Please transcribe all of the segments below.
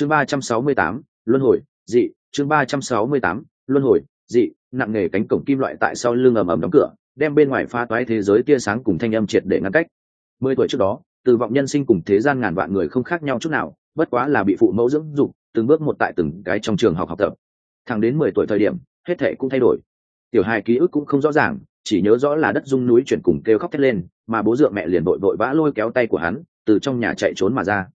chương ba trăm sáu mươi tám, luân hồi, dị. Chương ba trăm sáu mươi tám, luân hồi, dị. Nặng nề cánh cổng kim loại tại sau lưng ầm ầm đóng cửa, đem bên ngoài pha toái thế giới tia sáng cùng thanh âm triệt để ngăn cách. Mười tuổi trước đó, từ vọng nhân sinh cùng thế gian ngàn vạn người không khác nhau chút nào, bất quá là bị phụ mẫu dưỡng dục, từng bước một tại từng cái trong trường học học tập. Thẳng đến mười tuổi thời điểm, hết thể cũng thay đổi. Tiểu hai ký ức cũng không rõ ràng, chỉ nhớ rõ là đất dung núi chuyển cùng kêu khóc thét lên, mà bố dượng mẹ liền đội vội vã lôi kéo tay của hắn, từ trong nhà chạy trốn mà ra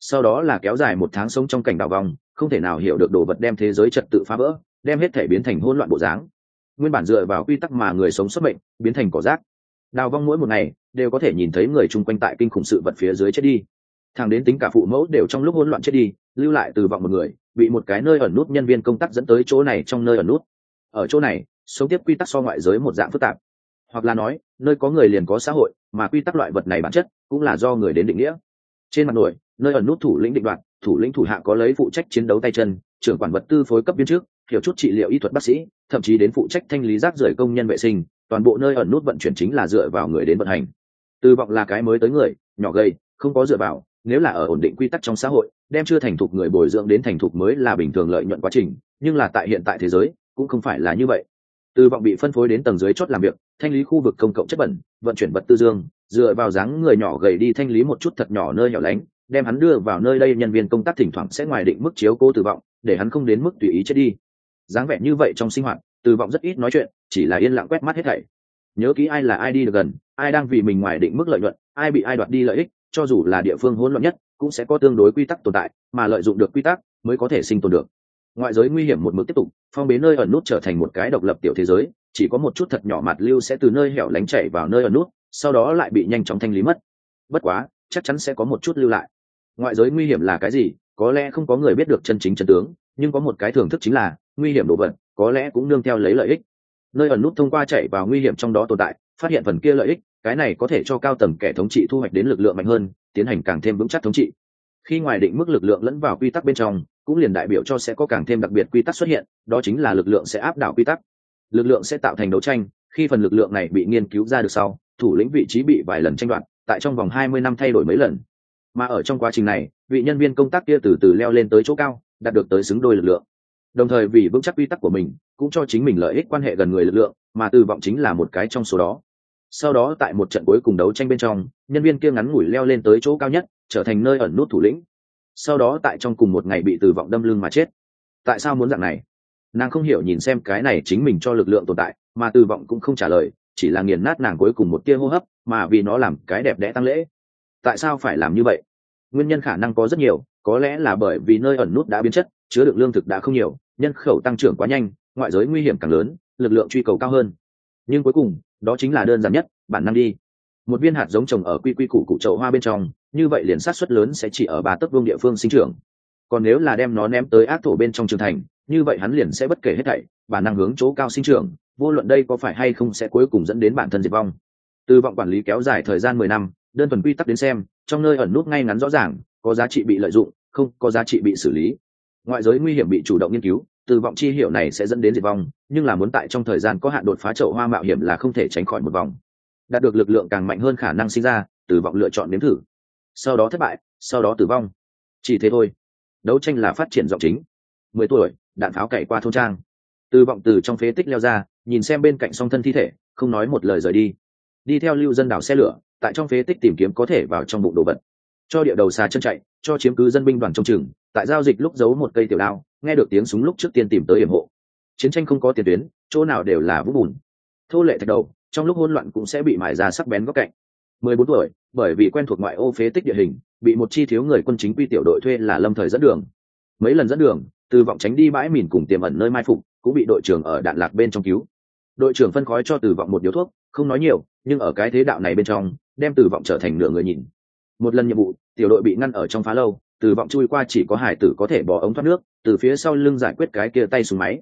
sau đó là kéo dài một tháng sống trong cảnh đảo vòng không thể nào hiểu được đồ vật đem thế giới trật tự phá vỡ đem hết thể biến thành hỗn loạn bộ dáng. Nguyên bản dựa vào quy tắc mà người sống xuất bệnh, biến thành cỏ rác. Đào vong mỗi một ngày đều có thể nhìn thấy người chung quanh tại kinh khủng sự vật phía dưới chết đi. Thằng đến tính cả phụ mẫu đều trong lúc hỗn loạn chết đi lưu lại từ vọng một người bị một cái nơi ẩn nút nhân viên công tác dẫn tới chỗ này trong nơi ẩn nút. Ở chỗ này sống tiếp quy tắc so ngoại giới một dạng phức tạp. Hoặc là nói nơi có người liền có xã hội mà quy tắc loại vật này bản chất cũng là do người đến định nghĩa. Trên mặt nổi nơi ẩn nút thủ lĩnh định đoạt, thủ lĩnh thủ hạ có lấy phụ trách chiến đấu tay chân, trưởng quản vật tư phối cấp biên trước hiểu chút trị liệu y thuật bác sĩ, thậm chí đến phụ trách thanh lý rác rưởi công nhân vệ sinh, toàn bộ nơi ẩn nút vận chuyển chính là dựa vào người đến vận hành. Tư vọng là cái mới tới người, nhỏ gầy, không có dựa vào, nếu là ở ổn định quy tắc trong xã hội, đem chưa thành thục người bồi dưỡng đến thành thục mới là bình thường lợi nhuận quá trình, nhưng là tại hiện tại thế giới, cũng không phải là như vậy. Từ vọng bị phân phối đến tầng dưới chốt làm việc, thanh lý khu vực công cộng chất bẩn, vận chuyển vật tư dương, dựa vào dáng người nhỏ gầy đi thanh lý một chút thật nhỏ nơi nhỏ lánh đem hắn đưa vào nơi đây, nhân viên công tác thỉnh thoảng sẽ ngoài định mức chiếu cố tử vọng để hắn không đến mức tùy ý chết đi. Dáng vẻ như vậy trong sinh hoạt, tử vọng rất ít nói chuyện, chỉ là yên lặng quét mắt hết thảy. Nhớ kỹ ai là ai đi được gần, ai đang vì mình ngoài định mức lợi nhuận, ai bị ai đoạt đi lợi ích, cho dù là địa phương hỗn loạn nhất, cũng sẽ có tương đối quy tắc tồn tại, mà lợi dụng được quy tắc mới có thể sinh tồn được. Ngoại giới nguy hiểm một mức tiếp tục, phong bế nơi ẩn nút trở thành một cái độc lập tiểu thế giới, chỉ có một chút thật nhỏ mặt lưu sẽ từ nơi hẻo lánh chảy vào nơi ẩn nút, sau đó lại bị nhanh chóng thanh lý mất. Bất quá, chắc chắn sẽ có một chút lưu lại ngoại giới nguy hiểm là cái gì? Có lẽ không có người biết được chân chính chân tướng, nhưng có một cái thưởng thức chính là nguy hiểm đồ vật, có lẽ cũng nương theo lấy lợi ích. Nơi ẩn nút thông qua chạy vào nguy hiểm trong đó tồn tại, phát hiện phần kia lợi ích, cái này có thể cho cao tầng kẻ thống trị thu hoạch đến lực lượng mạnh hơn, tiến hành càng thêm vững chắc thống trị. Khi ngoài định mức lực lượng lẫn vào quy tắc bên trong, cũng liền đại biểu cho sẽ có càng thêm đặc biệt quy tắc xuất hiện, đó chính là lực lượng sẽ áp đảo quy tắc. Lực lượng sẽ tạo thành đấu tranh, khi phần lực lượng này bị nghiên cứu ra được sau, thủ lĩnh vị trí bị vài lần tranh đoạt, tại trong vòng hai mươi năm thay đổi mấy lần mà ở trong quá trình này, vị nhân viên công tác kia từ từ leo lên tới chỗ cao, đạt được tới xứng đôi lực lượng. Đồng thời vì vững chắc quy tắc của mình, cũng cho chính mình lợi ích quan hệ gần người lực lượng, mà từ vọng chính là một cái trong số đó. Sau đó tại một trận cuối cùng đấu tranh bên trong, nhân viên kia ngắn ngủi leo lên tới chỗ cao nhất, trở thành nơi ẩn nút thủ lĩnh. Sau đó tại trong cùng một ngày bị từ vọng đâm lưng mà chết. Tại sao muốn dạng này? Nàng không hiểu nhìn xem cái này chính mình cho lực lượng tồn tại, mà từ vọng cũng không trả lời, chỉ là nghiền nát nàng cuối cùng một tia hô hấp, mà vì nó làm cái đẹp đẽ tăng lễ. Tại sao phải làm như vậy? Nguyên nhân khả năng có rất nhiều, có lẽ là bởi vì nơi ẩn nút đã biến chất, chứa được lương thực đã không nhiều, nhân khẩu tăng trưởng quá nhanh, ngoại giới nguy hiểm càng lớn, lực lượng truy cầu cao hơn. Nhưng cuối cùng, đó chính là đơn giản nhất, bản năng đi. Một viên hạt giống trồng ở quy quy củ cụ chậu hoa bên trong, như vậy liền sát xuất lớn sẽ chỉ ở ba tấc vương địa phương sinh trưởng. Còn nếu là đem nó ném tới ác thổ bên trong trường thành, như vậy hắn liền sẽ bất kể hết thảy, bản năng hướng chỗ cao sinh trưởng, vô luận đây có phải hay không sẽ cuối cùng dẫn đến bản thân diệt vong. Từ vọng quản lý kéo dài thời gian mười năm, đơn thuần quy tắc đến xem trong nơi ẩn nút ngay ngắn rõ ràng, có giá trị bị lợi dụng, không có giá trị bị xử lý. Ngoại giới nguy hiểm bị chủ động nghiên cứu, từ vọng chi hiệu này sẽ dẫn đến diệt vong, nhưng là muốn tại trong thời gian có hạn đột phá chậu hoa mạo hiểm là không thể tránh khỏi một vòng. Đạt được lực lượng càng mạnh hơn khả năng sinh ra, từ vọng lựa chọn nếm thử. Sau đó thất bại, sau đó tử vong. Chỉ thế thôi. Đấu tranh là phát triển giọng chính. Mười tuổi, đạn pháo cậy qua thôn trang. Từ vọng từ trong phế tích leo ra, nhìn xem bên cạnh song thân thi thể, không nói một lời rời đi. Đi theo lưu dân đảo xe lửa tại trong phế tích tìm kiếm có thể vào trong bụng đồ vật. Cho địa đầu xà chân chạy, cho chiếm cứ dân binh đoàn trong trường tại giao dịch lúc giấu một cây tiểu đao, nghe được tiếng súng lúc trước tiên tìm tới hiểm hộ. Chiến tranh không có tiền tuyến, chỗ nào đều là vũ bùn. Thô lệ thạch đầu, trong lúc hỗn loạn cũng sẽ bị mài ra sắc bén góc cạnh. Mười bốn tuổi, bởi vì quen thuộc ngoại ô phế tích địa hình, bị một chi thiếu người quân chính quy tiểu đội thuê là lâm thời dẫn đường. Mấy lần dẫn đường, từ vọng tránh đi bãi mìn cùng tiềm ẩn nơi mai phục, cũng bị đội trưởng ở đạn lạc bên trong cứu đội trưởng phân khói cho Tử vọng một điếu thuốc, không nói nhiều, nhưng ở cái thế đạo này bên trong, đem Tử vọng trở thành nửa người nhìn. Một lần nhiệm vụ, tiểu đội bị ngăn ở trong phá lâu, Tử vọng chui qua chỉ có hải tử có thể bỏ ống thoát nước, từ phía sau lưng giải quyết cái kia tay xuống máy.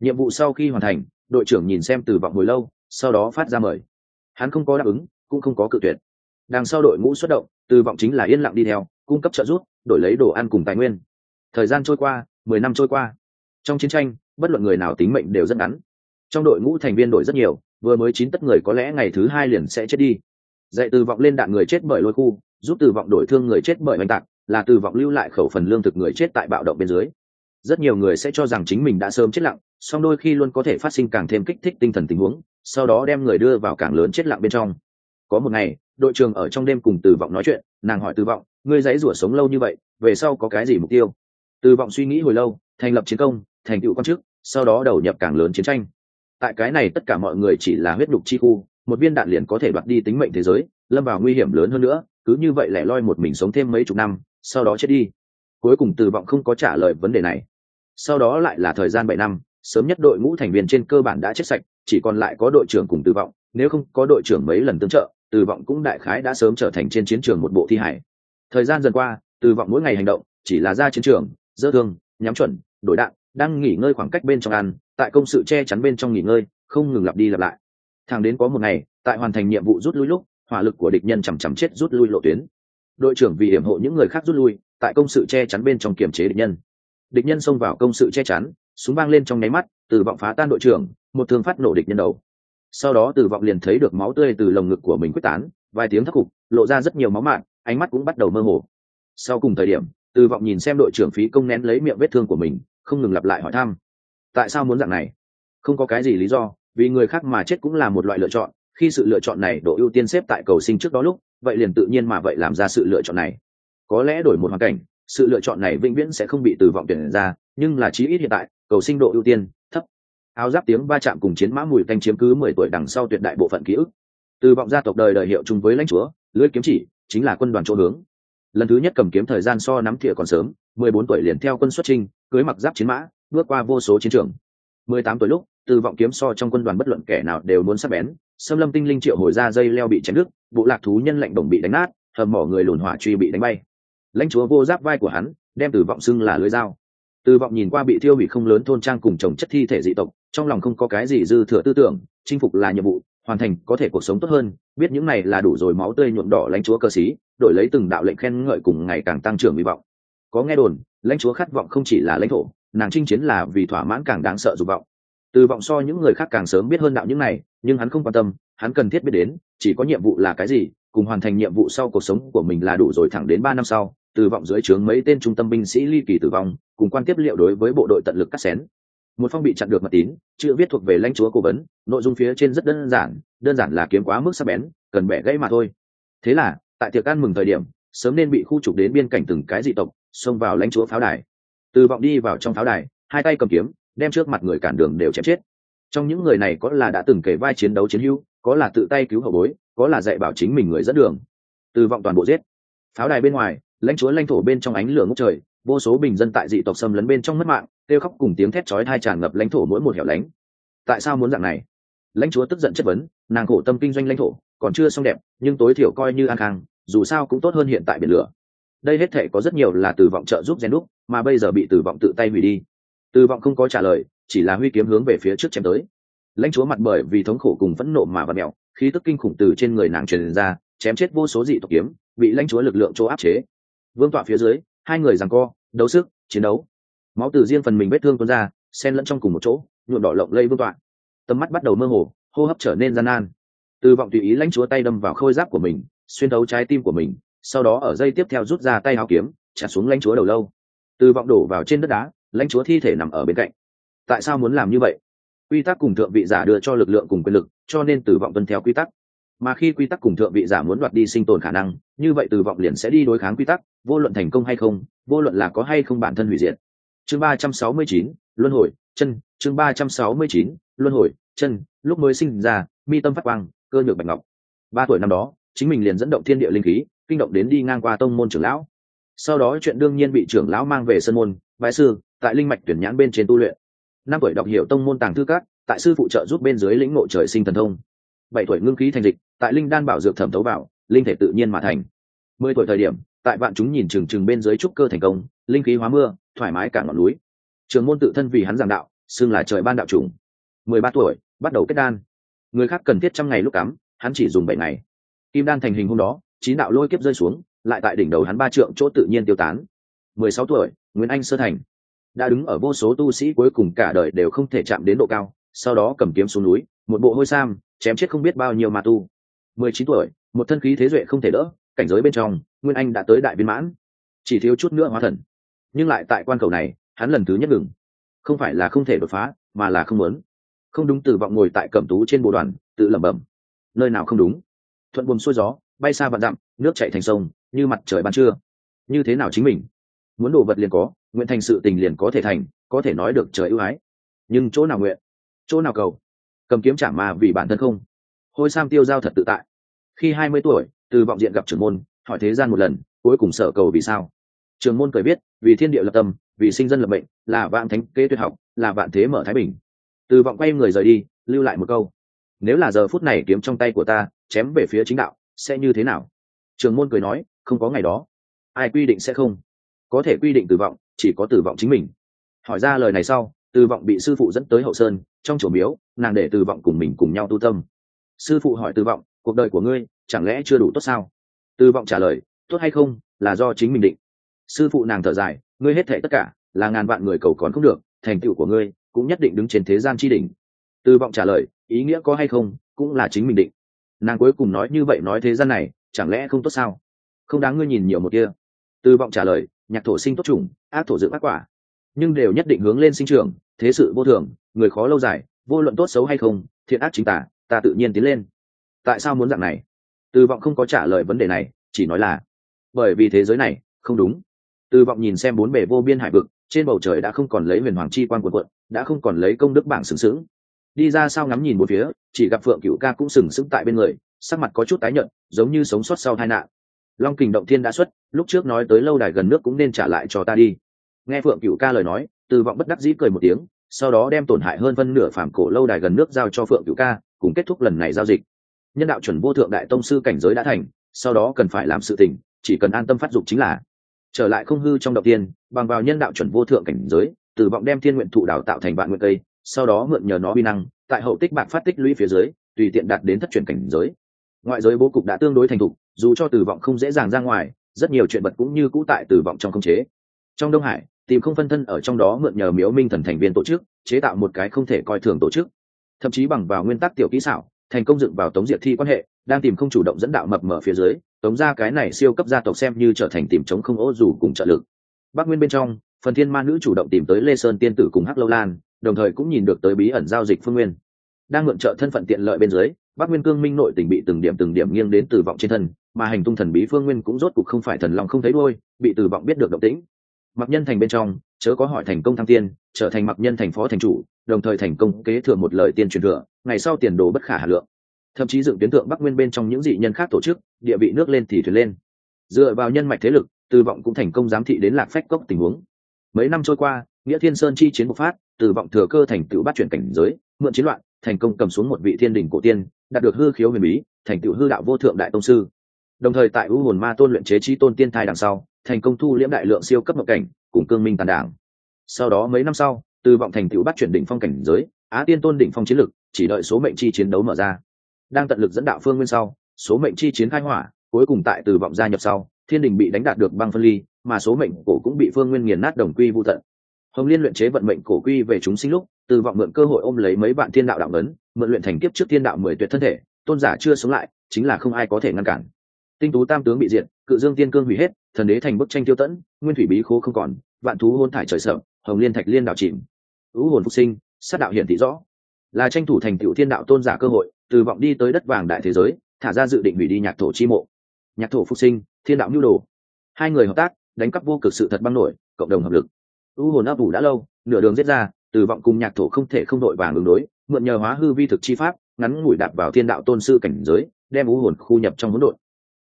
Nhiệm vụ sau khi hoàn thành, đội trưởng nhìn xem Tử vọng hồi lâu, sau đó phát ra mời. Hắn không có đáp ứng, cũng không có cự tuyệt. Đằng sau đội ngũ xuất động, Tử vọng chính là yên lặng đi theo, cung cấp trợ giúp, đổi lấy đồ ăn cùng tài nguyên. Thời gian trôi qua, mười năm trôi qua. Trong chiến tranh, bất luận người nào tính mệnh đều rất ngắn trong đội ngũ thành viên đổi rất nhiều, vừa mới chín tất người có lẽ ngày thứ hai liền sẽ chết đi. Dạy từ vọng lên đạn người chết bởi lôi khu, giúp từ vọng đổi thương người chết bởi oanh tạc, là từ vọng lưu lại khẩu phần lương thực người chết tại bạo động bên dưới. Rất nhiều người sẽ cho rằng chính mình đã sớm chết lặng, song đôi khi luôn có thể phát sinh càng thêm kích thích tinh thần tình huống, sau đó đem người đưa vào càng lớn chết lặng bên trong. Có một ngày, đội trưởng ở trong đêm cùng từ vọng nói chuyện, nàng hỏi từ vọng, ngươi dãy rủa sống lâu như vậy, về sau có cái gì mục tiêu? Từ vọng suy nghĩ hồi lâu, thành lập chiến công, thành tựu quan chức, sau đó đầu nhập càng lớn chiến tranh tại cái này tất cả mọi người chỉ là huyết đục chi khu, một viên đạn liền có thể đoạt đi tính mệnh thế giới, lâm vào nguy hiểm lớn hơn nữa, cứ như vậy lẻ loi một mình sống thêm mấy chục năm, sau đó chết đi. Cuối cùng từ vọng không có trả lời vấn đề này. Sau đó lại là thời gian bảy năm, sớm nhất đội ngũ thành viên trên cơ bản đã chết sạch, chỉ còn lại có đội trưởng cùng từ vọng, nếu không có đội trưởng mấy lần tương trợ từ vọng cũng đại khái đã sớm trở thành trên chiến trường một bộ thi hải thời gian dần qua từ vọng mỗi ngày hành động, chỉ là ra chiến trường dỡ thương, nhắm chuẩn, đổi đạn đang nghỉ ngơi khoảng cách bên trong ăn, tại công sự che chắn bên trong nghỉ ngơi, không ngừng lặp đi lặp lại. Thẳng đến có một ngày, tại hoàn thành nhiệm vụ rút lui lúc, hỏa lực của địch nhân chằm chằm chết rút lui lộ tuyến. Đội trưởng vì hiểm hộ những người khác rút lui, tại công sự che chắn bên trong kiềm chế địch nhân. Địch nhân xông vào công sự che chắn, súng vang lên trong nháy mắt từ vọng phá tan đội trưởng, một thương phát nổ địch nhân đầu. Sau đó từ vọng liền thấy được máu tươi từ lồng ngực của mình quyết tán, vài tiếng thắc cục, lộ ra rất nhiều máu mạn, ánh mắt cũng bắt đầu mơ hồ. Sau cùng thời điểm từ vọng nhìn xem đội trưởng phí công nén lấy miệng vết thương của mình không ngừng lặp lại hỏi thăm. Tại sao muốn dạng này? Không có cái gì lý do, vì người khác mà chết cũng là một loại lựa chọn. Khi sự lựa chọn này độ ưu tiên xếp tại cầu sinh trước đó lúc, vậy liền tự nhiên mà vậy làm ra sự lựa chọn này. Có lẽ đổi một hoàn cảnh, sự lựa chọn này vĩnh viễn sẽ không bị từ vọng tuyển ra, nhưng là chí ít hiện tại, cầu sinh độ ưu tiên, thấp. Áo giáp tiếng va chạm cùng chiến mã mùi canh chiếm cứ mười tuổi đằng sau tuyệt đại bộ phận ký ức. Từ vọng gia tộc đời đời hiệu chung với lãnh chúa lưỡi kiếm chỉ, chính là quân đoàn chỗ hướng. Lần thứ nhất cầm kiếm thời gian so nắm thìa còn sớm, mười bốn tuổi liền theo quân xuất trinh cưới mặc giáp chiến mã, bước qua vô số chiến trường. Mười tám tuổi lúc, từ vọng kiếm so trong quân đoàn bất luận kẻ nào đều muốn sắp bén xâm lâm tinh linh triệu hồi ra dây leo bị chém đứt, bộ lạc thú nhân lạnh đồng bị đánh nát, hầm mỏ người lùn hỏa truy bị đánh bay. Lãnh chúa vô giáp vai của hắn, đem từ vọng xưng là lưới dao. Từ vọng nhìn qua bị thiêu hủy không lớn thôn trang cùng chồng chất thi thể dị tộc, trong lòng không có cái gì dư thừa tư tưởng, chinh phục là nhiệm vụ, hoàn thành có thể cuộc sống tốt hơn, biết những này là đủ rồi máu tươi nhuộm đỏ lãnh chúa cơ sĩ, đổi lấy từng đạo lệnh khen ngợi cùng ngày càng tăng trưởng hy vọng có nghe đồn, lãnh chúa khát vọng không chỉ là lãnh thổ, nàng chinh chiến là vì thỏa mãn càng đáng sợ dục vọng. Từ vọng so những người khác càng sớm biết hơn đạo những này, nhưng hắn không quan tâm, hắn cần thiết biết đến, chỉ có nhiệm vụ là cái gì, cùng hoàn thành nhiệm vụ sau cuộc sống của mình là đủ rồi thẳng đến ba năm sau, từ vọng dưới trướng mấy tên trung tâm binh sĩ ly kỳ tử vong, cùng quan tiếp liệu đối với bộ đội tận lực cắt xén. Một phong bị chặn được mật tín chữ viết thuộc về lãnh chúa cố vấn, nội dung phía trên rất đơn giản đơn giản là kiếm quá mức sắc bén, cần bẻ gãy mà thôi. Thế là, tại tiệc ăn mừng thời điểm, sớm nên bị khu trục đến biên cảnh từng cái dị tộc xông vào lãnh chúa pháo đài. Từ vọng đi vào trong pháo đài, hai tay cầm kiếm, đem trước mặt người cản đường đều chém chết. Trong những người này có là đã từng kể vai chiến đấu chiến hữu, có là tự tay cứu hậu bối, có là dạy bảo chính mình người dẫn đường. Từ vọng toàn bộ giết. Pháo đài bên ngoài, lãnh chúa lãnh thổ bên trong ánh lửa ngốc trời, vô số bình dân tại dị tộc xâm lấn bên trong mất mạng, kêu khóc cùng tiếng thét chói thai tràn ngập lãnh thổ mỗi một hẻo lánh. Tại sao muốn dạng này? Lãnh chúa tức giận chất vấn, nàng khổ tâm kinh doanh lãnh thổ, còn chưa xong đẹp, nhưng tối thiểu coi như an khang, dù sao cũng tốt hơn hiện tại biển lửa đây hết thể có rất nhiều là từ vọng trợ giúp gen đúc, mà bây giờ bị từ vọng tự tay hủy đi. Từ vọng không có trả lời, chỉ là huy kiếm hướng về phía trước chém tới. Lãnh chúa mặt bởi vì thống khổ cùng phẫn nộ mà và mẹo, khí tức kinh khủng từ trên người nàng truyền ra, chém chết vô số dị tộc kiếm, bị lãnh chúa lực lượng chỗ áp chế. Vương tọa phía dưới, hai người giằng co, đấu sức, chiến đấu. Máu từ riêng phần mình vết thương tuôn ra, xen lẫn trong cùng một chỗ, nhuộm đỏ lộng lây vương tọa. Tầm mắt bắt đầu mơ hồ, hô hấp trở nên gian nan. Từ vọng tùy ý lãnh chúa tay đâm vào khôi giáp của mình, xuyên đấu trái tim của mình sau đó ở dây tiếp theo rút ra tay áo kiếm, chặt xuống lãnh chúa đầu lâu. Từ vọng đổ vào trên đất đá, lãnh chúa thi thể nằm ở bên cạnh. Tại sao muốn làm như vậy? Quy tắc cùng thượng vị giả đưa cho lực lượng cùng quyền lực, cho nên từ vọng tuân theo quy tắc. Mà khi quy tắc cùng thượng vị giả muốn đoạt đi sinh tồn khả năng, như vậy từ vọng liền sẽ đi đối kháng quy tắc, vô luận thành công hay không, vô luận là có hay không bản thân hủy diệt. Chương ba trăm sáu mươi chín, luân hồi, chân. Chương ba trăm sáu mươi chín, luân hồi, chân. Lúc mới sinh ra, mi tâm phát quang, cơ nhược bạch ngọc. Ba tuổi năm đó, chính mình liền dẫn động thiên địa linh khí kinh động đến đi ngang qua tông môn trưởng lão. Sau đó chuyện đương nhiên bị trưởng lão mang về sân môn, bái sư, tại linh mạch tuyển nhãn bên trên tu luyện. Năm tuổi đọc hiểu tông môn tàng thư các, tại sư phụ trợ giúp bên dưới lĩnh ngộ trời sinh thần thông. Bảy tuổi ngưng khí thành dịch, tại linh đan bảo dược thẩm thấu vào linh thể tự nhiên mà thành. Mười tuổi thời điểm, tại vạn chúng nhìn chừng chừng bên dưới trúc cơ thành công, linh khí hóa mưa, thoải mái cả ngọn núi. Trường môn tự thân vì hắn giảng đạo, xưng là trời ban đạo trùng mười ba tuổi, bắt đầu kết đan. Người khác cần thiết trăm ngày lúc cắm, hắn chỉ dùng bảy ngày. Kim đan thành hình hôm đó chín đạo lôi kiếp rơi xuống, lại tại đỉnh đầu hắn ba trượng chỗ tự nhiên tiêu tán. Mười sáu tuổi nguyễn anh sơ thành. Đã đứng ở vô số tu sĩ cuối cùng cả đời đều không thể chạm đến độ cao, sau đó cầm kiếm xuống núi, một bộ hôi sam, chém chết không biết bao nhiêu ma tu. Mười chín tuổi, một thân khí thế duệ không thể đỡ, cảnh giới bên trong, nguyên anh đã tới đại viên mãn. Chỉ thiếu chút nữa hóa thần. Nhưng lại tại quan cầu này, hắn lần thứ nhất ngừng. Không phải là không thể đột phá, mà là không muốn. Không đúng từ vọng ngồi tại cẩm tú trên bộ đoàn, tự lẩm bẩm. Nơi nào không đúng? Thuận buồm xuôi gió bay xa vạn dặm, nước chạy thành sông, như mặt trời ban trưa. Như thế nào chính mình? Muốn đồ vật liền có, nguyện thành sự tình liền có thể thành, có thể nói được trời ưu ái. Nhưng chỗ nào nguyện? Chỗ nào cầu? Cầm kiếm trả mà vì bản thân không? Hôi sam tiêu giao thật tự tại. Khi hai mươi tuổi, từ vọng diện gặp trưởng môn, hỏi thế gian một lần, cuối cùng sở cầu vì sao? Trường môn cười biết, vì thiên địa lập tâm, vì sinh dân lập mệnh, là vạn thánh kế tuyệt học, là vạn thế mở thái bình. Từ vọng quay người rời đi, lưu lại một câu. Nếu là giờ phút này kiếm trong tay của ta, chém về phía chính đạo sẽ như thế nào? Trường môn cười nói, không có ngày đó. Ai quy định sẽ không? Có thể quy định tử vọng, chỉ có tử vọng chính mình. Hỏi ra lời này sau, tử vọng bị sư phụ dẫn tới hậu sơn, trong chỗ miếu, nàng để tử vọng cùng mình cùng nhau tu tâm. Sư phụ hỏi tử vọng, cuộc đời của ngươi, chẳng lẽ chưa đủ tốt sao? Tử vọng trả lời, tốt hay không, là do chính mình định. Sư phụ nàng thở dài, ngươi hết thể tất cả, là ngàn vạn người cầu còn không được, thành tựu của ngươi, cũng nhất định đứng trên thế gian chi đỉnh. Tử vọng trả lời, ý nghĩa có hay không, cũng là chính mình định nàng cuối cùng nói như vậy nói thế gian này, chẳng lẽ không tốt sao? Không đáng ngươi nhìn nhiều một kia. Từ vọng trả lời, nhạc thổ sinh tốt chủng, ác thổ dựng ác quả. Nhưng đều nhất định hướng lên sinh trường thế sự vô thường, người khó lâu dài, vô luận tốt xấu hay không, thiện ác chính tả, ta tự nhiên tiến lên. Tại sao muốn dạng này? Từ vọng không có trả lời vấn đề này, chỉ nói là, bởi vì thế giới này, không đúng. Từ vọng nhìn xem bốn bề vô biên hải vực, trên bầu trời đã không còn lấy huyền hoàng chi quan quần quận đã không còn lấy công đức bảng sừng sững đi ra sau ngắm nhìn một phía, chỉ gặp phượng cựu ca cũng sừng sững tại bên người, sắc mặt có chút tái nhợt, giống như sống sót sau tai nạn. Long kình động thiên đã xuất, lúc trước nói tới lâu đài gần nước cũng nên trả lại cho ta đi. Nghe phượng cựu ca lời nói, từ vọng bất đắc dĩ cười một tiếng, sau đó đem tổn hại hơn phân nửa phàm cổ lâu đài gần nước giao cho phượng cựu ca, cùng kết thúc lần này giao dịch. Nhân đạo chuẩn vô thượng đại tông sư cảnh giới đã thành, sau đó cần phải làm sự tình, chỉ cần an tâm phát dục chính là. Trở lại không hư trong động tiên bằng vào nhân đạo chuẩn vô thượng cảnh giới, từ vọng đem thiên nguyện thụ đào tạo thành vạn nguyện cây sau đó mượn nhờ nó uy năng, tại hậu tích bạc phát tích lũy phía dưới, tùy tiện đạt đến thất truyền cảnh giới. Ngoại giới bố cục đã tương đối thành thục, dù cho tử vọng không dễ dàng ra ngoài, rất nhiều chuyện vật cũng như cũ tại tử vọng trong không chế. Trong đông hải, tìm không phân thân ở trong đó mượn nhờ miếu minh thần thành viên tổ chức, chế tạo một cái không thể coi thường tổ chức. Thậm chí bằng vào nguyên tắc tiểu kỹ xảo, thành công dựng vào tống diệt thi quan hệ, đang tìm không chủ động dẫn đạo mập mở phía dưới, tống ra cái này siêu cấp gia tộc xem như trở thành tìm chống không ô dù cùng trợ lực. Bắc nguyên bên trong, phần thiên ma nữ chủ động tìm tới lê sơn tiên tử cùng hắc lâu lan đồng thời cũng nhìn được tới bí ẩn giao dịch phương nguyên. Đang mượn trợ thân phận tiện lợi bên dưới, bắc nguyên cương minh nội tình bị từng điểm từng điểm nghiêng đến từ vọng trên thân, mà hành tung thần bí phương nguyên cũng rốt cuộc không phải thần lòng không thấy đôi bị từ vọng biết được động tĩnh. Mặc nhân thành bên trong, chớ có hỏi thành công thăng tiên, trở thành mặc nhân thành phó thành chủ, đồng thời thành công kế thừa một lời tiên truyền thừa, ngày sau tiền đồ bất khả hà lượng. Thậm chí dựng tuyến tượng bắc nguyên bên trong những dị nhân khác tổ chức, địa vị nước lên thì thuyền lên. Dựa vào nhân mạch thế lực từ vọng cũng thành công giám thị đến lạc phách cốc tình huống. Mấy năm trôi qua, nghĩa thiên sơn chi chiến bộc phát từ vọng thừa cơ thành tựu bắt chuyển cảnh giới, mượn chiến loạn, thành công cầm xuống một vị thiên đình cổ tiên, đạt được hư khiếu huyền bí, thành tựu hư đạo vô thượng đại tông sư. Đồng thời tại u hồn ma tôn luyện chế trí tôn tiên thai đằng sau, thành công thu liễm đại lượng siêu cấp mộng cảnh, cùng cương minh tàn đảng. Sau đó mấy năm sau, từ vọng thành tựu bắt chuyển đỉnh phong cảnh giới, á tiên tôn đỉnh phong chiến lực, chỉ đợi số mệnh chi chiến đấu mở ra. Đang tận lực dẫn đạo phương nguyên sau, số mệnh chi chiến khai hỏa, cuối cùng tại từ vọng gia nhập sau, thiên đình bị đánh đạt được băng phân ly, mà số mệnh cổ cũng bị phương nguyên nghiền nát đồng quy vô tận hồng liên luyện chế vận mệnh cổ quy về chúng sinh lúc, từ vọng mượn cơ hội ôm lấy mấy bạn thiên đạo đạo ấn, mượn luyện thành kiếp trước thiên đạo mười tuyệt thân thể, tôn giả chưa sống lại, chính là không ai có thể ngăn cản. Tinh tú tam tướng bị diệt, cự dương tiên cương hủy hết, thần đế thành bức tranh tiêu tẫn, nguyên thủy bí khố không còn, vạn thú hôn thải trời sợ, hồng liên thạch liên đạo chìm. Ứ hồn phục sinh, sát đạo hiển thị rõ. Là tranh thủ thành tựu thiên đạo tôn giả cơ hội, từ vọng đi tới đất vàng đại thế giới, thả ra dự định hủy đi nhạc thổ chi mộ. Nhạc thổ phục sinh, thiên đạo nhu đồ. Hai người hợp tác, đánh cắp vô cực sự thật băng nổi, cộng đồng hợp lực u hồn ấp ủ đã lâu, nửa đường giết ra từ vọng cùng nhạc thổ không thể không đội vàng ứng đối, mượn nhờ hóa hư vi thực chi pháp, ngắn ngủi đạp vào thiên đạo tôn sư cảnh giới, đem u hồn khu nhập trong hỗn độn.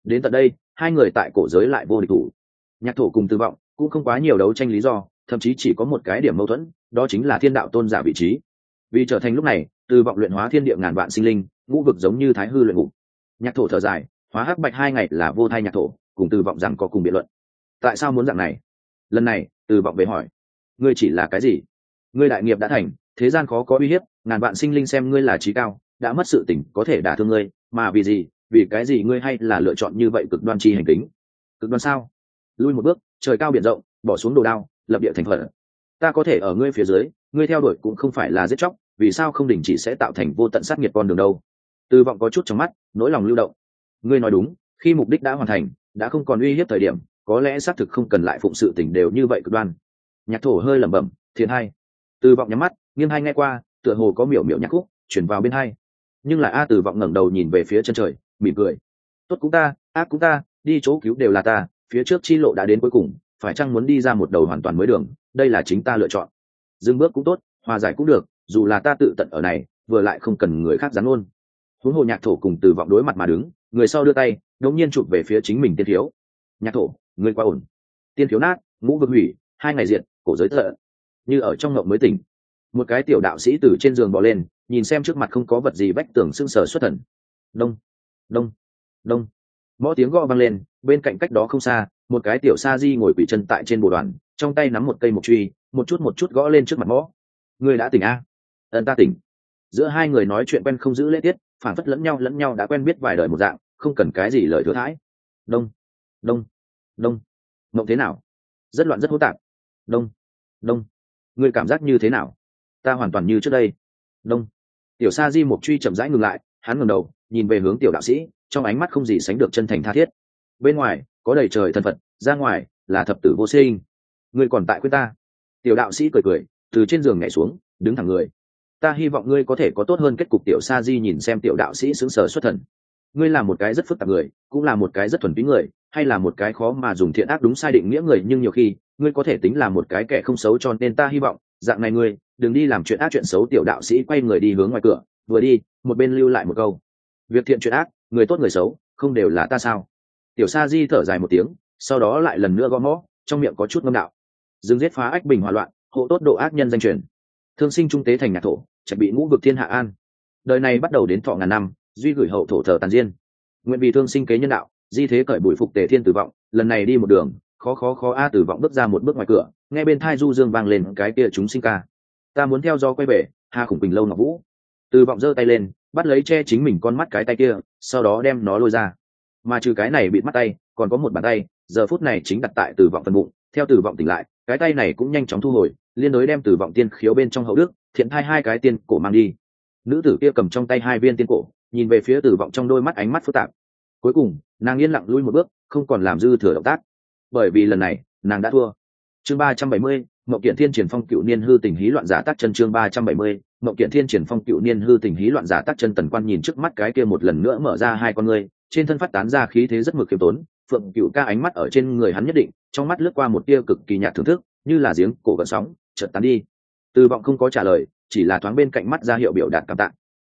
Đến tận đây, hai người tại cổ giới lại vô địch thủ. Nhạc thổ cùng từ vọng cũng không quá nhiều đấu tranh lý do, thậm chí chỉ có một cái điểm mâu thuẫn, đó chính là thiên đạo tôn giả vị trí. Vì trở thành lúc này từ vọng luyện hóa thiên địa ngàn vạn sinh linh, ngũ vực giống như thái hư luyện ngục. Nhạc thổ thở dài, hóa hắc bạch hai ngày là vô thai nhạc thổ, cùng từ vọng rằng có cùng biện luận. Tại sao muốn dạng này? Lần này từ vọng về hỏi ngươi chỉ là cái gì? Ngươi đại nghiệp đã thành, thế gian khó có uy hiếp, ngàn vạn sinh linh xem ngươi là trí cao, đã mất sự tỉnh có thể đả thương ngươi, mà vì gì? Vì cái gì ngươi hay là lựa chọn như vậy cực đoan chi hành tính cực đoan sao? Lui một bước, trời cao biển rộng, bỏ xuống đồ đao, lập địa thành phật. Ta có thể ở ngươi phía dưới, ngươi theo đuổi cũng không phải là giết chóc, vì sao không đình chỉ sẽ tạo thành vô tận sát nghiệt con đường đâu? Tư vọng có chút trong mắt, nỗi lòng lưu động. Ngươi nói đúng, khi mục đích đã hoàn thành, đã không còn uy hiếp thời điểm, có lẽ xác thực không cần lại phụng sự tình đều như vậy cực đoan nhạc thổ hơi lẩm bẩm, thiện hai. Từ vọng nhắm mắt, nghiêng hai nghe qua, tựa hồ có miểu miểu nhạc khúc, chuyển vào bên hai. Nhưng lại a từ vọng ngẩng đầu nhìn về phía chân trời, mỉm cười. Tốt cũng ta, ác cũng ta, đi chỗ cứu đều là ta, phía trước chi lộ đã đến cuối cùng, phải chăng muốn đi ra một đầu hoàn toàn mới đường, đây là chính ta lựa chọn. Dừng bước cũng tốt, hòa giải cũng được, dù là ta tự tận ở này, vừa lại không cần người khác dán ôn huống hồ nhạc thổ cùng từ vọng đối mặt mà đứng, người sau đưa tay, đống nhiên chụp về phía chính mình tiên thiếu. Nhạc thổ người quá ổn. Tiên thiếu nát, ngũ vực hủy hai ngày diện, cổ giới thợ, như ở trong ngộng mới tỉnh. Một cái tiểu đạo sĩ từ trên giường bò lên, nhìn xem trước mặt không có vật gì vách tường sưng sờ xuất thần. Đông đông đông. Mõ tiếng gõ vang lên, bên cạnh cách đó không xa, một cái tiểu sa di ngồi quỷ chân tại trên bồ đoàn, trong tay nắm một cây mộc truy, một chút một chút gõ lên trước mặt mõ. Người đã tỉnh a? Ân, ta tỉnh. Giữa hai người nói chuyện quen không giữ lễ tiết, phản phất lẫn nhau lẫn nhau đã quen biết vài đời một dạng, không cần cái gì lời thừa thãi. Đông đông đông. Mộng thế nào? Rất loạn, rất hỗn tạp đông đông người cảm giác như thế nào? Ta hoàn toàn như trước đây. Đông tiểu sa di mục truy chậm rãi ngừng lại, hắn ngẩng đầu, nhìn về hướng tiểu đạo sĩ, trong ánh mắt không gì sánh được chân thành tha thiết. Bên ngoài, có đầy trời thân phật ra ngoài là thập tử vô sinh. Ngươi còn tại quên ta? Tiểu đạo sĩ cười cười, từ trên giường nhảy xuống, đứng thẳng người. Ta hy vọng ngươi có thể có tốt hơn kết cục, tiểu sa di nhìn xem tiểu đạo sĩ xứng sở xuất thần. Ngươi là một cái rất phức tạp người, cũng là một cái rất thuần túy người, hay là một cái khó mà dùng thiện ác đúng sai định nghĩa người, nhưng nhiều khi ngươi có thể tính là một cái kẻ không xấu cho nên ta hy vọng, dạng này ngươi, đừng đi làm chuyện ác chuyện xấu, tiểu đạo sĩ quay người đi hướng ngoài cửa, vừa đi, một bên lưu lại một câu. Việc thiện chuyện ác, người tốt người xấu, không đều là ta sao? Tiểu sa di thở dài một tiếng, sau đó lại lần nữa gõ mõ, trong miệng có chút ngâm đạo. Dừng giết phá ách bình hòa loạn, hộ tốt độ ác nhân danh truyền. Thương sinh trung tế thành nhạc thổ chạy bị ngũ vực thiên hạ an. Đời này bắt đầu đến thọ ngàn năm, duy gửi hậu thổ thờ tàn diên. Nguyện vì thương sinh kế nhân đạo, di thế cởi bùi phục tề thiên tử vọng, lần này đi một đường khó khó khó, a tử vọng bước ra một bước ngoài cửa, nghe bên thai du dương vang lên cái kia chúng sinh ca. Ta muốn theo do quay về hà khủng bình lâu ngọc vũ. Tử vọng giơ tay lên, bắt lấy che chính mình con mắt cái tay kia, sau đó đem nó lôi ra. Mà trừ cái này bị mắt tay, còn có một bàn tay, giờ phút này chính đặt tại tử vọng phần bụng. Theo tử vọng tỉnh lại, cái tay này cũng nhanh chóng thu hồi, liên đối đem tử vọng tiên khiếu bên trong hậu đức, thiện thai hai cái tiên cổ mang đi. Nữ tử kia cầm trong tay hai viên tiên cổ, nhìn về phía tử vọng trong đôi mắt ánh mắt phức tạp. Cuối cùng, nàng yên lặng lui một bước, không còn làm dư thừa động tác bởi vì lần này, nàng đã thua. Chương ba trăm bảy mươi, mậu kiện thiên triển phong cựu niên hư tình hí loạn giả tác chân chương ba trăm bảy mươi, mậu kiện thiên triển phong cựu niên hư tình hí loạn giả tác chân tần quan nhìn trước mắt cái kia một lần nữa mở ra hai con ngươi, trên thân phát tán ra khí thế rất mực khiêm tốn, phượng cựu ca ánh mắt ở trên người hắn nhất định, trong mắt lướt qua một tia cực kỳ nhạt thưởng thức, như là giếng cổ gợn sóng, chợt tán đi. Từ vọng không có trả lời, chỉ là thoáng bên cạnh mắt ra hiệu biểu đạt cảm tạ.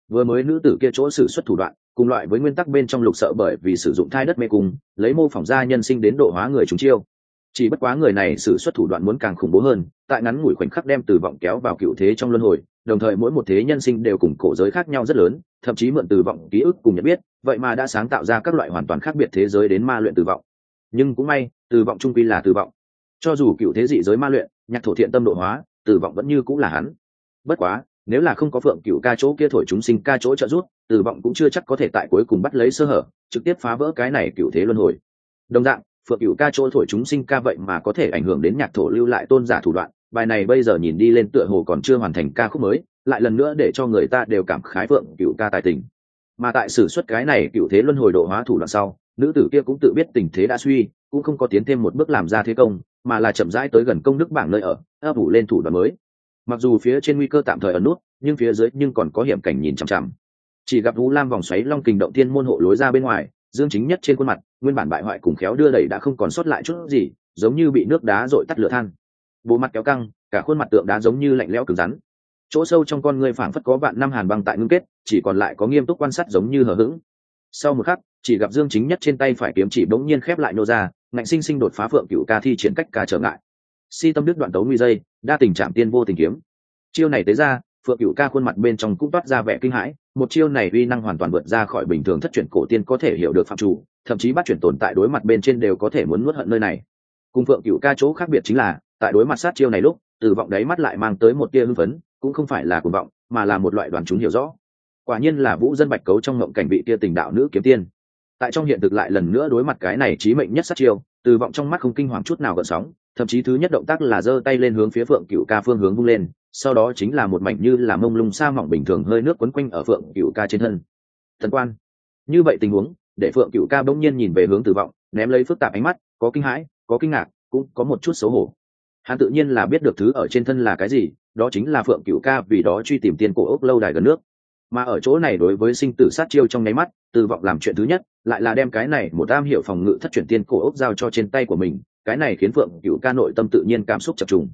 Vừa mới nữ tử kia chỗ sử xuất thủ đoạn cùng loại với nguyên tắc bên trong lục sợ bởi vì sử dụng thai đất mê cung, lấy mô phỏng ra nhân sinh đến độ hóa người chúng chiêu. Chỉ bất quá người này sử xuất thủ đoạn muốn càng khủng bố hơn, tại ngắn ngủi khoảnh khắc đem từ vọng kéo vào cựu thế trong luân hồi, đồng thời mỗi một thế nhân sinh đều cùng cổ giới khác nhau rất lớn, thậm chí mượn từ vọng ký ức cùng nhận biết, vậy mà đã sáng tạo ra các loại hoàn toàn khác biệt thế giới đến ma luyện từ vọng. Nhưng cũng may, từ vọng trung quy là từ vọng. Cho dù cựu thế dị giới ma luyện, nhạc thổ thiện tâm độ hóa, từ vọng vẫn như cũng là hắn. Bất quá nếu là không có phượng cựu ca chỗ kia thổi chúng sinh ca chỗ trợ rút từ vọng cũng chưa chắc có thể tại cuối cùng bắt lấy sơ hở, trực tiếp phá vỡ cái này cựu thế luân hồi. Đồng dạng, phượng cựu ca chỗ thổi chúng sinh ca vậy mà có thể ảnh hưởng đến nhạc thổ lưu lại tôn giả thủ đoạn. Bài này bây giờ nhìn đi lên tựa hồ còn chưa hoàn thành ca khúc mới, lại lần nữa để cho người ta đều cảm khái phượng cựu ca tài tình. Mà tại sử xuất cái này cựu thế luân hồi độ hóa thủ đoạn sau, nữ tử kia cũng tự biết tình thế đã suy, cũng không có tiến thêm một bước làm ra thế công, mà là chậm rãi tới gần công đức bảng nơi ở, ấp ủ lên thủ đoạn mới mặc dù phía trên nguy cơ tạm thời ở nút, nhưng phía dưới nhưng còn có hiểm cảnh nhìn chằm chằm. Chỉ gặp vũ lam vòng xoáy long kình động thiên môn hộ lối ra bên ngoài, dương chính nhất trên khuôn mặt, nguyên bản bại hoại cùng khéo đưa đẩy đã không còn sót lại chút gì, giống như bị nước đá dội tắt lửa than. Bộ mặt kéo căng, cả khuôn mặt tượng đá giống như lạnh lẽo cứng rắn. Chỗ sâu trong con người phảng phất có vạn năm hàn băng tại ngưng kết, chỉ còn lại có nghiêm túc quan sát giống như hờ hững. Sau một khắc, chỉ gặp dương chính nhất trên tay phải kiếm chỉ bỗng nhiên khép lại nô ra, ngạnh sinh sinh đột phá phượng cựu ca thi triển cách ca trở ngại si tâm đức đoạn tấu nguy dây, đa tình trạng tiên vô tình kiếm. Chiêu này tới ra, phượng cựu ca khuôn mặt bên trong cũng toát ra vẻ kinh hãi, một chiêu này uy năng hoàn toàn vượt ra khỏi bình thường thất truyền cổ tiên có thể hiểu được phạm chủ, thậm chí bắt chuyển tồn tại đối mặt bên trên đều có thể muốn nuốt hận nơi này. Cùng phượng cựu ca chỗ khác biệt chính là, tại đối mặt sát chiêu này lúc, từ vọng đáy mắt lại mang tới một tia hưng phấn, cũng không phải là cuồng vọng, mà là một loại đoàn chúng hiểu rõ. Quả nhiên là vũ dân bạch cấu trong ngộng cảnh vị tia tình đạo nữ kiếm tiên. Tại trong hiện thực lại lần nữa đối mặt cái này trí mệnh nhất sát chiêu, từ vọng trong mắt không kinh hoàng chút nào gợn sóng thậm chí thứ nhất động tác là giơ tay lên hướng phía phượng cựu ca phương hướng vung lên, sau đó chính là một mảnh như là mông lung sa mỏng bình thường hơi nước quấn quanh ở phượng cựu ca trên thân. Thần quan. Như vậy tình huống, để phượng cựu ca bỗng nhiên nhìn về hướng tử vọng, ném lấy phức tạp ánh mắt, có kinh hãi, có kinh ngạc, cũng có một chút xấu hổ. Hắn tự nhiên là biết được thứ ở trên thân là cái gì, đó chính là phượng cựu ca vì đó truy tìm tiền cổ ốc lâu đài gần nước. Mà ở chỗ này đối với sinh tử sát chiêu trong nháy mắt từ vọng làm chuyện thứ nhất, lại là đem cái này một am hiểu phòng ngự thất truyền tiên cổ ốc giao cho trên tay của mình cái này khiến phượng cựu ca nội tâm tự nhiên cảm xúc chập trùng.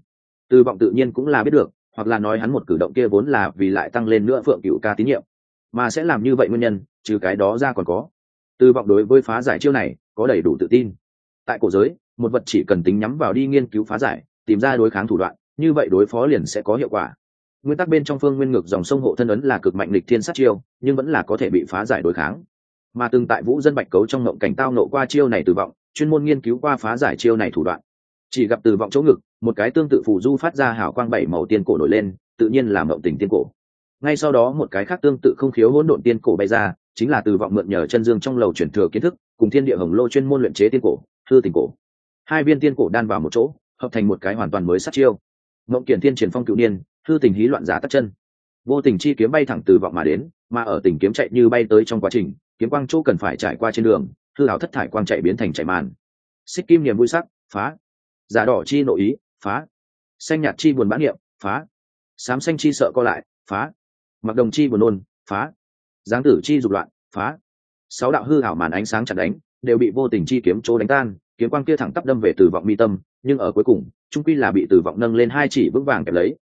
Từ vọng tự nhiên cũng là biết được, hoặc là nói hắn một cử động kia vốn là vì lại tăng lên nữa phượng cựu ca tín nhiệm. Mà sẽ làm như vậy nguyên nhân, trừ cái đó ra còn có. Từ vọng đối với phá giải chiêu này, có đầy đủ tự tin. Tại cổ giới, một vật chỉ cần tính nhắm vào đi nghiên cứu phá giải, tìm ra đối kháng thủ đoạn, như vậy đối phó liền sẽ có hiệu quả. Nguyên tắc bên trong phương nguyên ngược dòng sông hộ thân ấn là cực mạnh lịch thiên sát chiêu, nhưng vẫn là có thể bị phá giải đối kháng. Mà từng tại vũ dân bạch cấu trong ngộng cảnh tao nộ qua chiêu này từ vọng chuyên môn nghiên cứu qua phá giải chiêu này thủ đoạn. Chỉ gặp từ vọng chỗ ngực, một cái tương tự phù du phát ra hào quang bảy màu tiên cổ nổi lên, tự nhiên là mộng tình tiên cổ. Ngay sau đó một cái khác tương tự không khiếu hỗn độn tiên cổ bay ra, chính là từ vọng mượn nhờ chân dương trong lầu chuyển thừa kiến thức, cùng thiên địa hồng lô chuyên môn luyện chế tiên cổ hư tình cổ. Hai viên tiên cổ đan vào một chỗ, hợp thành một cái hoàn toàn mới sát chiêu. Mộng kiển thiên triển phong cựu niên hư tình hí loạn giá tắt chân. Vô tình chi kiếm bay thẳng từ vọng mà đến, mà ở tình kiếm chạy như bay tới trong quá trình, kiếm quang chỗ cần phải trải qua trên đường hư hào thất thải quang chạy biến thành chạy màn. Xích kim niềm vui sắc, phá. Giả đỏ chi nội ý, phá. Xanh nhạt chi buồn bã niệm, phá. Xám xanh chi sợ co lại, phá. Mặc đồng chi buồn nôn, phá. Giáng tử chi dục loạn, phá. Sáu đạo hư hảo màn ánh sáng chặt đánh, đều bị vô tình chi kiếm chỗ đánh tan, kiếm quang kia thẳng tắp đâm về từ vọng mi tâm, nhưng ở cuối cùng, trung quy là bị từ vọng nâng lên hai chỉ vững vàng kẹp lấy.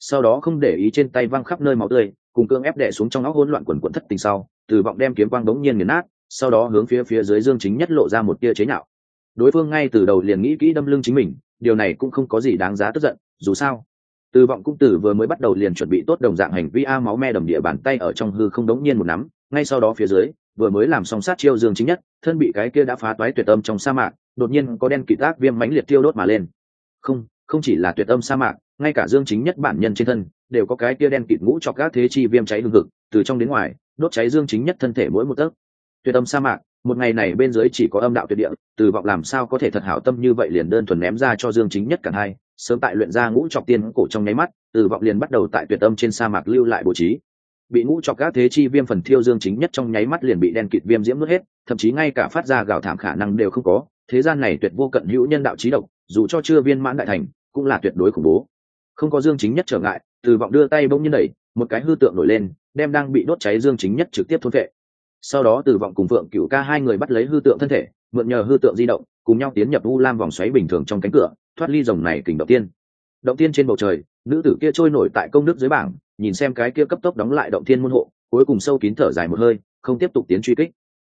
Sau đó không để ý trên tay văng khắp nơi máu tươi, cùng cương ép đẻ xuống trong óc hỗn loạn quần quận thất tình sau từ vọng đem kiếm quang đống nhiên nghiền nát sau đó hướng phía phía dưới dương chính nhất lộ ra một tia chế nhạo. Đối phương ngay từ đầu liền nghĩ kỹ đâm lưng chính mình, điều này cũng không có gì đáng giá tức giận, dù sao, từ vọng cung tử vừa mới bắt đầu liền chuẩn bị tốt đồng dạng hành vi a máu me đầm địa bàn tay ở trong hư không đống nhiên một nắm, ngay sau đó phía dưới, vừa mới làm xong sát chiêu dương chính nhất, thân bị cái kia đã phá toái tuyệt âm trong sa mạc, đột nhiên có đen kịt tác viêm mãnh liệt tiêu đốt mà lên. Không không chỉ là tuyệt âm sa mạc, ngay cả dương chính nhất bản nhân trên thân, đều có cái kia đen kịt ngũ chọc các thế chi viêm cháy hương thực từ trong đến ngoài, đốt cháy dương chính nhất thân thể mỗi một tấc tuyệt âm sa mạc, một ngày này bên dưới chỉ có âm đạo tuyệt địa, từ vọng làm sao có thể thật hảo tâm như vậy liền đơn thuần ném ra cho dương chính nhất cả hai, sớm tại luyện ra ngũ chọc tiên cổ trong nháy mắt, từ vọng liền bắt đầu tại tuyệt âm trên sa mạc lưu lại bố trí. Bị ngũ chọc các thế chi viêm phần thiêu dương chính nhất trong nháy mắt liền bị đen kịt viêm diễm nuốt hết, thậm chí ngay cả phát ra gạo thảm khả năng đều không có, thế gian này tuyệt vô cận hữu nhân đạo trí độc, dù cho chưa viên mãn đại thành, cũng là tuyệt đối khủng bố. Không có dương chính nhất trở ngại, từ vọng đưa tay bỗng nhiên đẩy, một cái hư tượng nổi lên, đem đang bị đốt cháy dương chính nhất trực tiếp thôn vệ sau đó từ vọng cùng phượng cựu ca hai người bắt lấy hư tượng thân thể, mượn nhờ hư tượng di động, cùng nhau tiến nhập u lam vòng xoáy bình thường trong cánh cửa, thoát ly rồng này kình động tiên. Động tiên trên bầu trời, nữ tử kia trôi nổi tại công đức dưới bảng, nhìn xem cái kia cấp tốc đóng lại động tiên môn hộ, cuối cùng sâu kín thở dài một hơi, không tiếp tục tiến truy kích.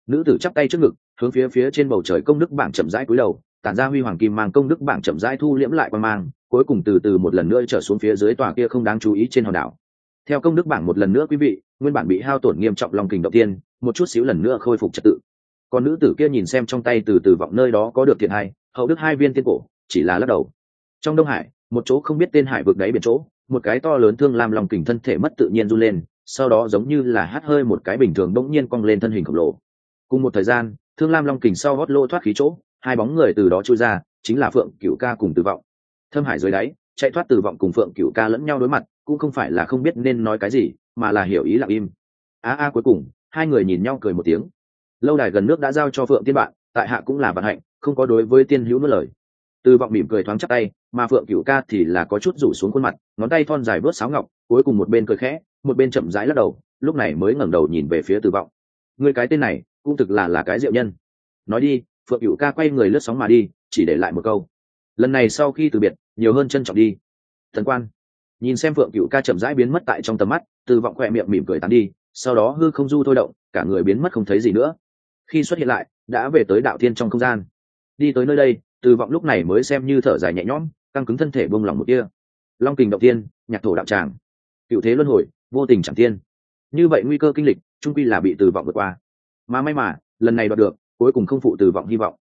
Nữ tử chắp tay trước ngực, hướng phía phía trên bầu trời công đức bảng chậm rãi cúi đầu, tản ra huy hoàng kim mang công đức bảng chậm rãi thu liễm lại quan mang, cuối cùng từ từ một lần nữa trở xuống phía dưới tòa kia không đáng chú ý trên hòn đảo theo công đức bảng một lần nữa quý vị, nguyên bản bị hao tổn nghiêm trọng lòng kình động tiên một chút xíu lần nữa khôi phục trật tự. Còn nữ tử kia nhìn xem trong tay từ từ vọng nơi đó có được thiện hai, hậu đức hai viên tiên cổ, chỉ là lắc đầu. Trong đông hải, một chỗ không biết tên hải vực đáy biển chỗ, một cái to lớn thương làm lòng kình thân thể mất tự nhiên run lên, sau đó giống như là hát hơi một cái bình thường bỗng nhiên cong lên thân hình khổng lồ. Cùng một thời gian, thương lam long kình sau gót lô thoát khí chỗ, hai bóng người từ đó trôi ra, chính là phượng cựu ca cùng tử vọng. Thâm hải dưới đáy, chạy thoát tử vọng cùng phượng cựu ca lẫn nhau đối mặt cũng không phải là không biết nên nói cái gì, mà là hiểu ý lặng im. A a cuối cùng, hai người nhìn nhau cười một tiếng. Lâu đài gần nước đã giao cho phượng tiên bạn, tại hạ cũng là vận hạnh, không có đối với tiên hữu nuốt lời. Từ vọng mỉm cười thoáng chắc tay, mà phượng cửu ca thì là có chút rủ xuống khuôn mặt, ngón tay thon dài vớt sáo ngọc, cuối cùng một bên cười khẽ, một bên chậm rãi lắc đầu, lúc này mới ngẩng đầu nhìn về phía từ vọng. Người cái tên này, cũng thực là là cái diệu nhân. Nói đi, phượng cửu ca quay người lướt sóng mà đi, chỉ để lại một câu. Lần này sau khi từ biệt, nhiều hơn trân trọng đi. Thần quan nhìn xem phượng cựu ca chậm rãi biến mất tại trong tầm mắt từ vọng khoe miệng mỉm cười tán đi, sau đó hư không du thôi động, cả người biến mất không thấy gì nữa. Khi xuất hiện lại, đã về tới đạo thiên trong không gian. Đi tới nơi đây từ vọng lúc này mới xem như thở dài nhẹ nhõm, căng cứng thân thể buông lỏng một kia long kình động tiên nhạc thổ đạo tràng. Cựu thế luân hồi, vô tình chẳng tiên như vậy nguy cơ kinh lịch trung quy là bị từ vọng vượt qua. Mà may mà, lần này đoạt được, cuối cùng không phụ từ vọng hy vọng.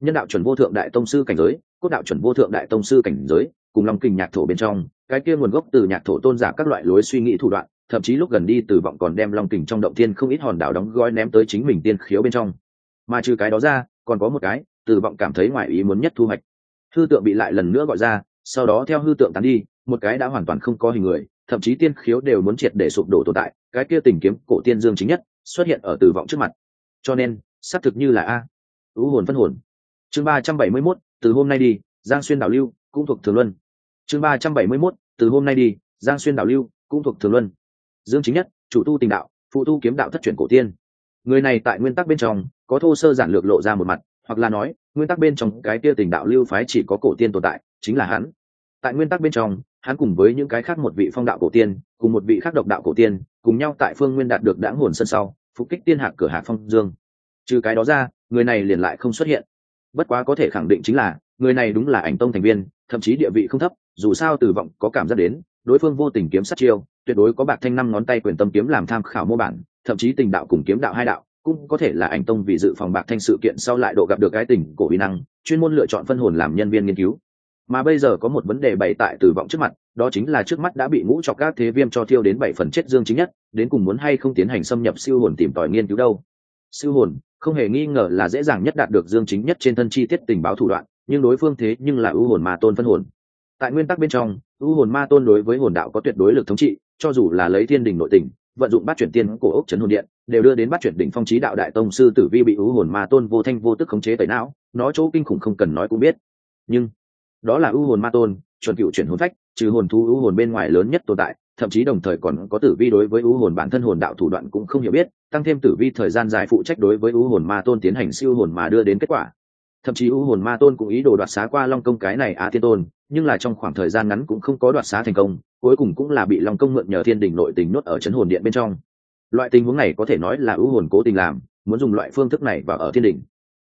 Nhân đạo chuẩn vô thượng đại tông sư cảnh giới, cốt đạo chuẩn vô thượng đại tông sư cảnh giới cùng long kình nhạc thổ bên trong, cái kia nguồn gốc từ nhạc thổ tôn giả các loại lối suy nghĩ thủ đoạn, thậm chí lúc gần đi từ vọng còn đem long kình trong động tiên không ít hòn đảo đóng gói ném tới chính mình tiên khiếu bên trong. Mà trừ cái đó ra, còn có một cái, từ vọng cảm thấy ngoại ý muốn nhất thu hoạch. Hư tượng bị lại lần nữa gọi ra, sau đó theo hư tượng tán đi, một cái đã hoàn toàn không có hình người, thậm chí tiên khiếu đều muốn triệt để sụp đổ tồn tại, cái kia tình kiếm cổ tiên dương chính nhất, xuất hiện ở từ vọng trước mặt. Cho nên, xác thực như là a. Ưu hồn phân hồn. Chương ba trăm bảy mươi mốt, từ hôm nay đi, giang xuyên đảo lưu, cũng thuộc thường luân chương ba trăm bảy mươi mốt, từ hôm nay đi, giang xuyên đảo lưu, cũng thuộc thường luân. Dương chính nhất, chủ tu tình đạo, phụ tu kiếm đạo thất truyền cổ tiên. Người này tại nguyên tắc bên trong, có thô sơ giản lược lộ ra một mặt, hoặc là nói, nguyên tắc bên trong cái kia tình đạo lưu phái chỉ có cổ tiên tồn tại, chính là hắn. Tại nguyên tắc bên trong, hắn cùng với những cái khác một vị phong đạo cổ tiên, cùng một vị khác độc đạo cổ tiên, cùng nhau tại phương nguyên đạt được đãng hồn sân sau, phục kích tiên hạc cửa hạc phong dương. Trừ cái đó ra, người này liền lại không xuất hiện. Bất quá có thể khẳng định chính là, người này đúng là ảnh tông thành viên, thậm chí địa vị không thấp dù sao từ vọng có cảm giác đến, đối phương vô tình kiếm sát chiêu, tuyệt đối có bạc thanh năm ngón tay quyền tâm kiếm làm tham khảo mô bản, thậm chí tình đạo cùng kiếm đạo hai đạo, cũng có thể là ảnh tông vì dự phòng bạc thanh sự kiện sau lại độ gặp được cái tình cổ vi năng, chuyên môn lựa chọn phân hồn làm nhân viên nghiên cứu. Mà bây giờ có một vấn đề bày tại tử vọng trước mặt, đó chính là trước mắt đã bị ngũ chọc các thế viêm cho thiêu đến bảy phần chết dương chính nhất, đến cùng muốn hay không tiến hành xâm nhập siêu hồn tìm tòi nghiên cứu đâu. Siêu hồn, không hề nghi ngờ là dễ dàng nhất đạt được dương chính nhất trên thân chi tiết tình báo thủ đoạn, nhưng đối phương thế nhưng là ưu hồn mà tôn phân hồn tại nguyên tắc bên trong, u hồn ma tôn đối với hồn đạo có tuyệt đối lực thống trị, cho dù là lấy thiên đình nội tình, vận dụng bắt chuyển tiên của ốc trấn hồn điện, đều đưa đến bắt chuyển đỉnh phong trí đạo đại tông sư tử vi bị u hồn ma tôn vô thanh vô tức khống chế tẩy não, nó chỗ kinh khủng không cần nói cũng biết. Nhưng, đó là u hồn ma tôn, chuẩn cựu chuyển hồn phách, trừ hồn thú u hồn bên ngoài lớn nhất tồn tại, thậm chí đồng thời còn có tử vi đối với u hồn bản thân hồn đạo thủ đoạn cũng không hiểu biết, tăng thêm tử vi thời gian dài phụ trách đối với u hồn ma tôn tiến hành siêu hồn mà đưa đến kết quả. Thậm chí u hồn ma tôn cũng ý đồ đoạt xá qua long công cái này á thiên tôn nhưng là trong khoảng thời gian ngắn cũng không có đoạt xá thành công, cuối cùng cũng là bị long công mượn nhờ thiên đình nội tình nuốt ở chấn hồn điện bên trong. Loại tình huống này có thể nói là ưu hồn cố tình làm, muốn dùng loại phương thức này vào ở thiên đình.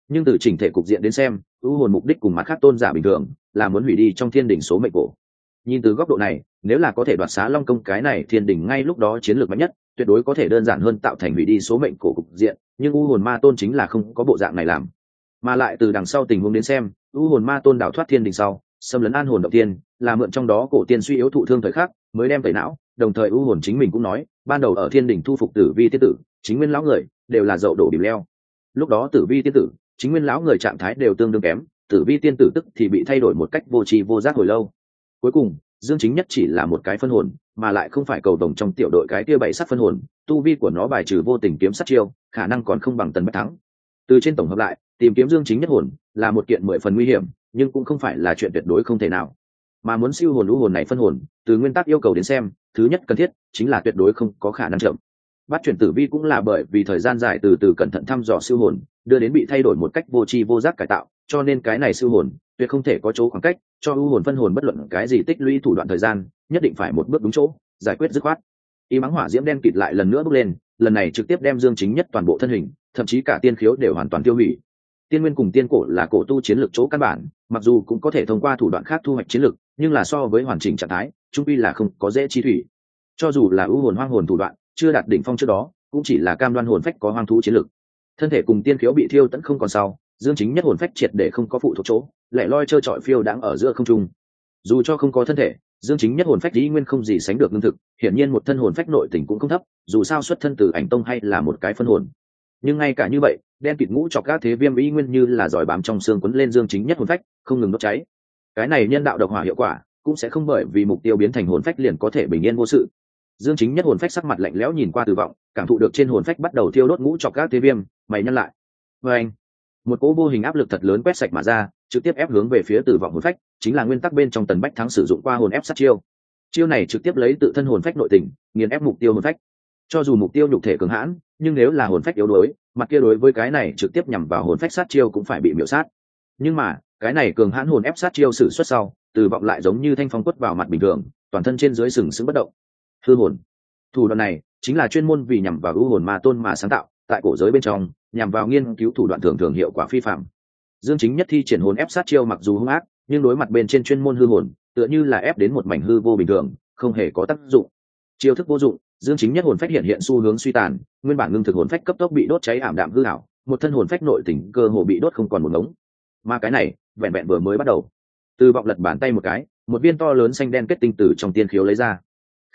Nhưng từ chỉnh thể cục diện đến xem, ưu hồn mục đích cùng mặt khác tôn giả bình thường, là muốn hủy đi trong thiên đình số mệnh cổ. Nhìn từ góc độ này, nếu là có thể đoạt xá long công cái này, thiên đình ngay lúc đó chiến lược mạnh nhất, tuyệt đối có thể đơn giản hơn tạo thành hủy đi số mệnh cổ cục diện, nhưng u hồn ma tôn chính là không có bộ dạng này làm. Mà lại từ đằng sau tình huống đến xem u hồn ma tôn đảo thoát thiên đình sau xâm lấn an hồn động tiên, là mượn trong đó cổ tiên suy yếu thụ thương thời khắc, mới đem tẩy não, đồng thời u hồn chính mình cũng nói, ban đầu ở thiên đình thu phục tử vi tiết tử, chính nguyên lão người, đều là dậu đổ bìm leo. Lúc đó tử vi tiết tử, chính nguyên lão người trạng thái đều tương đương kém, tử vi tiên tử tức thì bị thay đổi một cách vô tri vô giác hồi lâu. Cuối cùng, dương chính nhất chỉ là một cái phân hồn, mà lại không phải cầu đồng trong tiểu đội cái kia bảy sắc phân hồn, tu vi của nó bài trừ vô tình kiếm sát chiêu, khả năng còn không bằng tần bách thắng. Từ trên tổng hợp lại, tìm kiếm dương chính nhất hồn, là một kiện mười phần nguy hiểm nhưng cũng không phải là chuyện tuyệt đối không thể nào. Mà muốn siêu hồn lũ hồn này phân hồn, từ nguyên tắc yêu cầu đến xem, thứ nhất cần thiết chính là tuyệt đối không có khả năng chậm. Bắt chuyển tử vi cũng là bởi vì thời gian dài từ từ cẩn thận thăm dò siêu hồn, đưa đến bị thay đổi một cách vô tri vô giác cải tạo, cho nên cái này siêu hồn tuyệt không thể có chỗ khoảng cách, cho ưu hồn phân hồn bất luận cái gì tích lũy thủ đoạn thời gian, nhất định phải một bước đúng chỗ, giải quyết dứt khoát. Y mắng hỏa diễm đen kịt lại lần nữa bước lên, lần này trực tiếp đem dương chính nhất toàn bộ thân hình, thậm chí cả tiên khiếu đều hoàn toàn tiêu hủy tiên nguyên cùng tiên cổ là cổ tu chiến lược chỗ căn bản, mặc dù cũng có thể thông qua thủ đoạn khác thu hoạch chiến lược, nhưng là so với hoàn chỉnh trạng thái, trung pi là không có dễ chi thủy. Cho dù là ưu hồn hoang hồn thủ đoạn, chưa đạt đỉnh phong trước đó, cũng chỉ là cam đoan hồn phách có hoang thú chiến lược. Thân thể cùng tiên khiếu bị thiêu tẫn không còn sau, dương chính nhất hồn phách triệt để không có phụ thuộc chỗ lẻ loi trơ trọi phiêu đáng ở giữa không trung. Dù cho không có thân thể, dương chính nhất hồn phách dĩ nguyên không gì sánh được lương thực, hiển nhiên một thân hồn phách nội tình cũng không thấp, dù sao xuất thân từ ảnh tông hay là một cái phân hồn. Nhưng ngay cả như vậy đen kịt ngũ chọc các thế viêm ý nguyên như là giỏi bám trong xương quấn lên dương chính nhất hồn phách, không ngừng đốt cháy. Cái này nhân đạo độc hỏa hiệu quả, cũng sẽ không bởi vì mục tiêu biến thành hồn phách liền có thể bình yên vô sự. Dương chính nhất hồn phách sắc mặt lạnh lẽo nhìn qua tử vọng, cảm thụ được trên hồn phách bắt đầu thiêu đốt ngũ chọc các thế viêm, mày nhăn lại. Vê anh, một cỗ vô hình áp lực thật lớn quét sạch mà ra, trực tiếp ép hướng về phía tử vọng hồn phách, chính là nguyên tắc bên trong tần bách thắng sử dụng qua hồn ép sát chiêu. Chiêu này trực tiếp lấy tự thân hồn phách nội tình, nghiền ép mục tiêu hồn phách. Cho dù mục tiêu nhục thể cường hãn, nhưng nếu là hồn phách yếu đuối mặt kia đối với cái này trực tiếp nhằm vào hồn phách sát chiêu cũng phải bị miểu sát. Nhưng mà, cái này cường hãn hồn ép sát chiêu sử xuất sau, từ vọng lại giống như thanh phong quất vào mặt bình thường, toàn thân trên dưới sừng sững bất động. Hư hồn. Thủ đoạn này, chính là chuyên môn vì nhằm vào u hồn ma tôn mà sáng tạo, tại cổ giới bên trong, nhằm vào nghiên cứu thủ đoạn thường thường hiệu quả phi phạm. Dương chính nhất thi triển hồn ép sát chiêu mặc dù hung ác, nhưng đối mặt bên trên chuyên môn hư hồn, tựa như là ép đến một mảnh hư vô bình thường, không hề có tác dụng. Chiêu thức vô dụng dương chính nhất hồn phách hiện hiện xu hướng suy tàn, nguyên bản ngưng thực hồn phách cấp tốc bị đốt cháy ảm đạm hư ảo, một thân hồn phách nội tỉnh cơ hồ bị đốt không còn một ngống. Mà cái này, vẹn vẹn vừa mới bắt đầu. Từ vọng lật bàn tay một cái, một viên to lớn xanh đen kết tinh từ trong tiên khiếu lấy ra.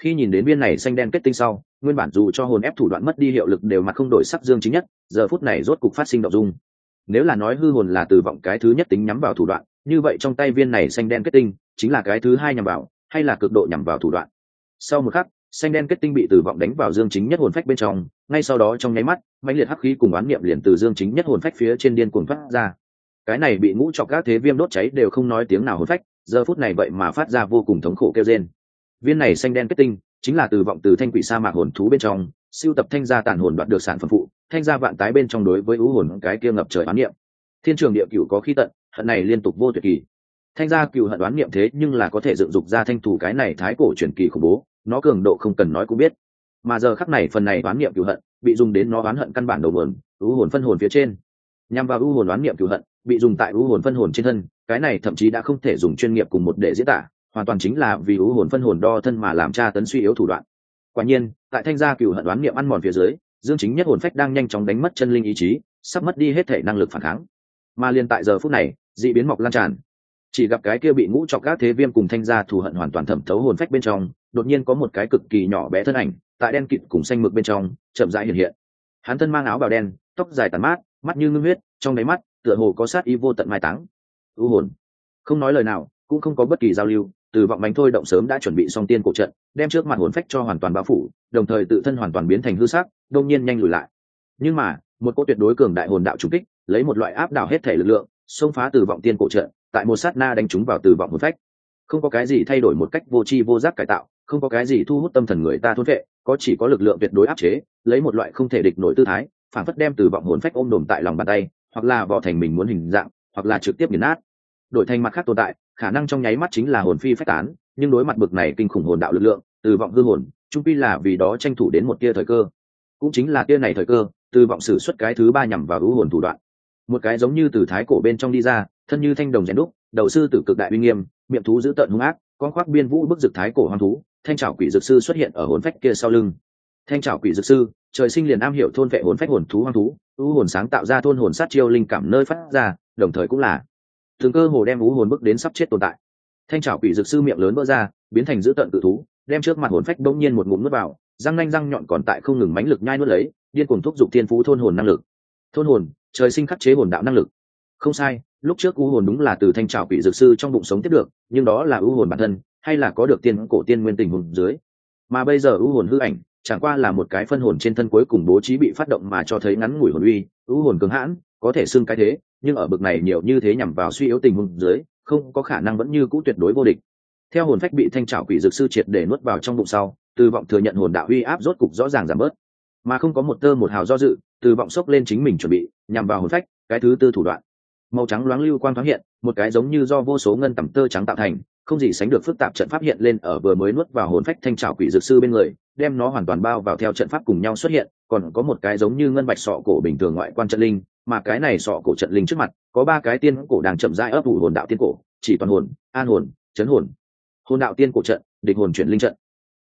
Khi nhìn đến viên này xanh đen kết tinh sau, nguyên bản dù cho hồn ép thủ đoạn mất đi hiệu lực đều mặt không đổi sắc dương chính nhất, giờ phút này rốt cục phát sinh động dung. Nếu là nói hư hồn là từ vọng cái thứ nhất tính nhắm vào thủ đoạn, như vậy trong tay viên này xanh đen kết tinh, chính là cái thứ hai nhằm vào, hay là cực độ nhằm vào thủ đoạn. Sau một khắc xanh đen kết tinh bị tử vọng đánh vào dương chính nhất hồn phách bên trong, ngay sau đó trong nháy mắt, mãnh liệt hắc khí cùng oán niệm liền từ dương chính nhất hồn phách phía trên điên cuồng thoát ra. Cái này bị ngũ chọc các thế viêm đốt cháy đều không nói tiếng nào hồn phách, giờ phút này vậy mà phát ra vô cùng thống khổ kêu trên viên này xanh đen kết tinh, chính là từ vọng từ thanh quỷ sa mạc hồn thú bên trong, siêu tập thanh gia tàn hồn đoạt được sản phẩm phụ, thanh gia vạn tái bên trong đối với ưu hồn cái kia ngập trời oán niệm. Thiên trường địa cửu có khi tận, hận này liên tục vô tuyệt kỳ. Thanh gia cựu hận đoán niệm thế nhưng là có thể dựng dục ra thanh thủ cái này thái cổ truyền kỳ khủng bố nó cường độ không cần nói cũng biết. Mà giờ khắc này phần này đoán niệm cựu hận bị dùng đến nó đoán hận căn bản đầu mườn u hồn phân hồn phía trên. Nhằm vào u hồn đoán niệm cựu hận bị dùng tại u hồn phân hồn trên thân, cái này thậm chí đã không thể dùng chuyên nghiệp cùng một để diễn tả, hoàn toàn chính là vì u hồn phân hồn đo thân mà làm tra tấn suy yếu thủ đoạn. Quả nhiên, tại thanh gia cựu hận đoán niệm ăn mòn phía dưới, dương chính nhất hồn phách đang nhanh chóng đánh mất chân linh ý chí, sắp mất đi hết thể năng lực phản kháng. Mà liền tại giờ phút này d ị biến mọc lan tràn. Chỉ gặp cái kia bị ngũ chọc các thế viêm cùng thanh gia thù hận hoàn toàn thẩm thấu hồn phách bên trong đột nhiên có một cái cực kỳ nhỏ bé thân ảnh, tại đen kịt cùng xanh mực bên trong, chậm rãi hiện hiện. Hắn thân mang áo bào đen, tóc dài tàn mát, mắt như ngưng huyết, trong đáy mắt, tựa hồ có sát y vô tận mai táng. U hồn. Không nói lời nào, cũng không có bất kỳ giao lưu, từ vọng bánh thôi động sớm đã chuẩn bị xong tiên cổ trận, đem trước mặt hồn phách cho hoàn toàn bao phủ, đồng thời tự thân hoàn toàn biến thành hư sắc đông nhiên nhanh lùi lại. Nhưng mà, một cô tuyệt đối cường đại hồn đạo trùng kích, lấy một loại áp đảo hết thể lực lượng, xông phá từ vọng tiên cổ trận, tại một sát na đánh chúng vào từ vọng hồn phách. Không có cái gì thay đổi một cách vô tri vô giác cải tạo không có cái gì thu hút tâm thần người ta thôn vệ, có chỉ có lực lượng tuyệt đối áp chế, lấy một loại không thể địch nổi tư thái phản phất đem từ vọng hồn phách ôm đồm tại lòng bàn tay, hoặc là vỏ thành mình muốn hình dạng, hoặc là trực tiếp nghiền nát. Đổi thành mặt khác tồn tại, khả năng trong nháy mắt chính là hồn phi phách tán, nhưng đối mặt bực này kinh khủng hồn đạo lực lượng, từ vọng hư hồn trung pi là vì đó tranh thủ đến một tia thời cơ. Cũng chính là tia này thời cơ, từ vọng sử xuất cái thứ ba nhằm vào hữu hồn thủ đoạn. Một cái giống như từ thái cổ bên trong đi ra, thân như thanh đồng rèn đúc, đầu sư tử cực đại uy nghiêm, miệng thú giữ tợn hung ác, con khoác biên vũ bức dực thái cổ hoang thú thanh trảo quỷ dược sư xuất hiện ở hồn phách kia sau lưng. Thanh trảo quỷ dược sư, trời sinh liền am hiểu thôn vệ hồn phách hồn thú hoang thú u hồn sáng tạo ra thôn hồn sát chiêu linh cảm nơi phát ra, đồng thời cũng là thường cơ hồ đem u hồn bước đến sắp chết tồn tại. Thanh trảo quỷ dược sư miệng lớn vỡ ra, biến thành dữ tận tự thú, đem trước mặt hồn phách bỗng nhiên một ngụm nuốt vào, răng nanh răng nhọn còn tại không ngừng mánh lực nhai nuốt lấy, điên cuồng thúc giục thiên phú thôn hồn năng lực. Thôn hồn, trời sinh khắc chế hồn đạo năng lực. Không sai, lúc trước u hồn đúng là từ thanh trào quỷ dược sư trong bụng sống tiếp được, nhưng đó là u hồn bản thân hay là có được tiên cổ tiên nguyên tình hồn dưới. Mà bây giờ u hồn hư ảnh, chẳng qua là một cái phân hồn trên thân cuối cùng bố trí bị phát động mà cho thấy ngắn ngủi hồn uy u hồn cứng hãn, có thể xưng cái thế, nhưng ở bực này nhiều như thế nhằm vào suy yếu tình huống dưới, không có khả năng vẫn như cũ tuyệt đối vô địch. Theo hồn phách bị thanh trảo quỷ dược sư triệt để nuốt vào trong bụng sau, từ vọng thừa nhận hồn đạo uy áp rốt cục rõ ràng giảm bớt. Mà không có một tơ một hào do dự, từ vọng sốc lên chính mình chuẩn bị, nhằm vào hồn phách, cái thứ tư thủ đoạn. Màu trắng loáng lưu quang thoáng hiện, một cái giống như do vô số ngân tầm tơ trắng tạo thành không gì sánh được phức tạp trận pháp hiện lên ở vừa mới nuốt vào hồn phách thanh trào quỷ dược sư bên người, đem nó hoàn toàn bao vào theo trận pháp cùng nhau xuất hiện, còn có một cái giống như ngân bạch sọ cổ bình thường ngoại quan trận linh, mà cái này sọ cổ trận linh trước mặt, có ba cái tiên cổ đang chậm rãi ấp ủ hồn đạo tiên cổ, chỉ toàn hồn, an hồn, chấn hồn. Hồn đạo tiên cổ trận, địch hồn chuyển linh trận.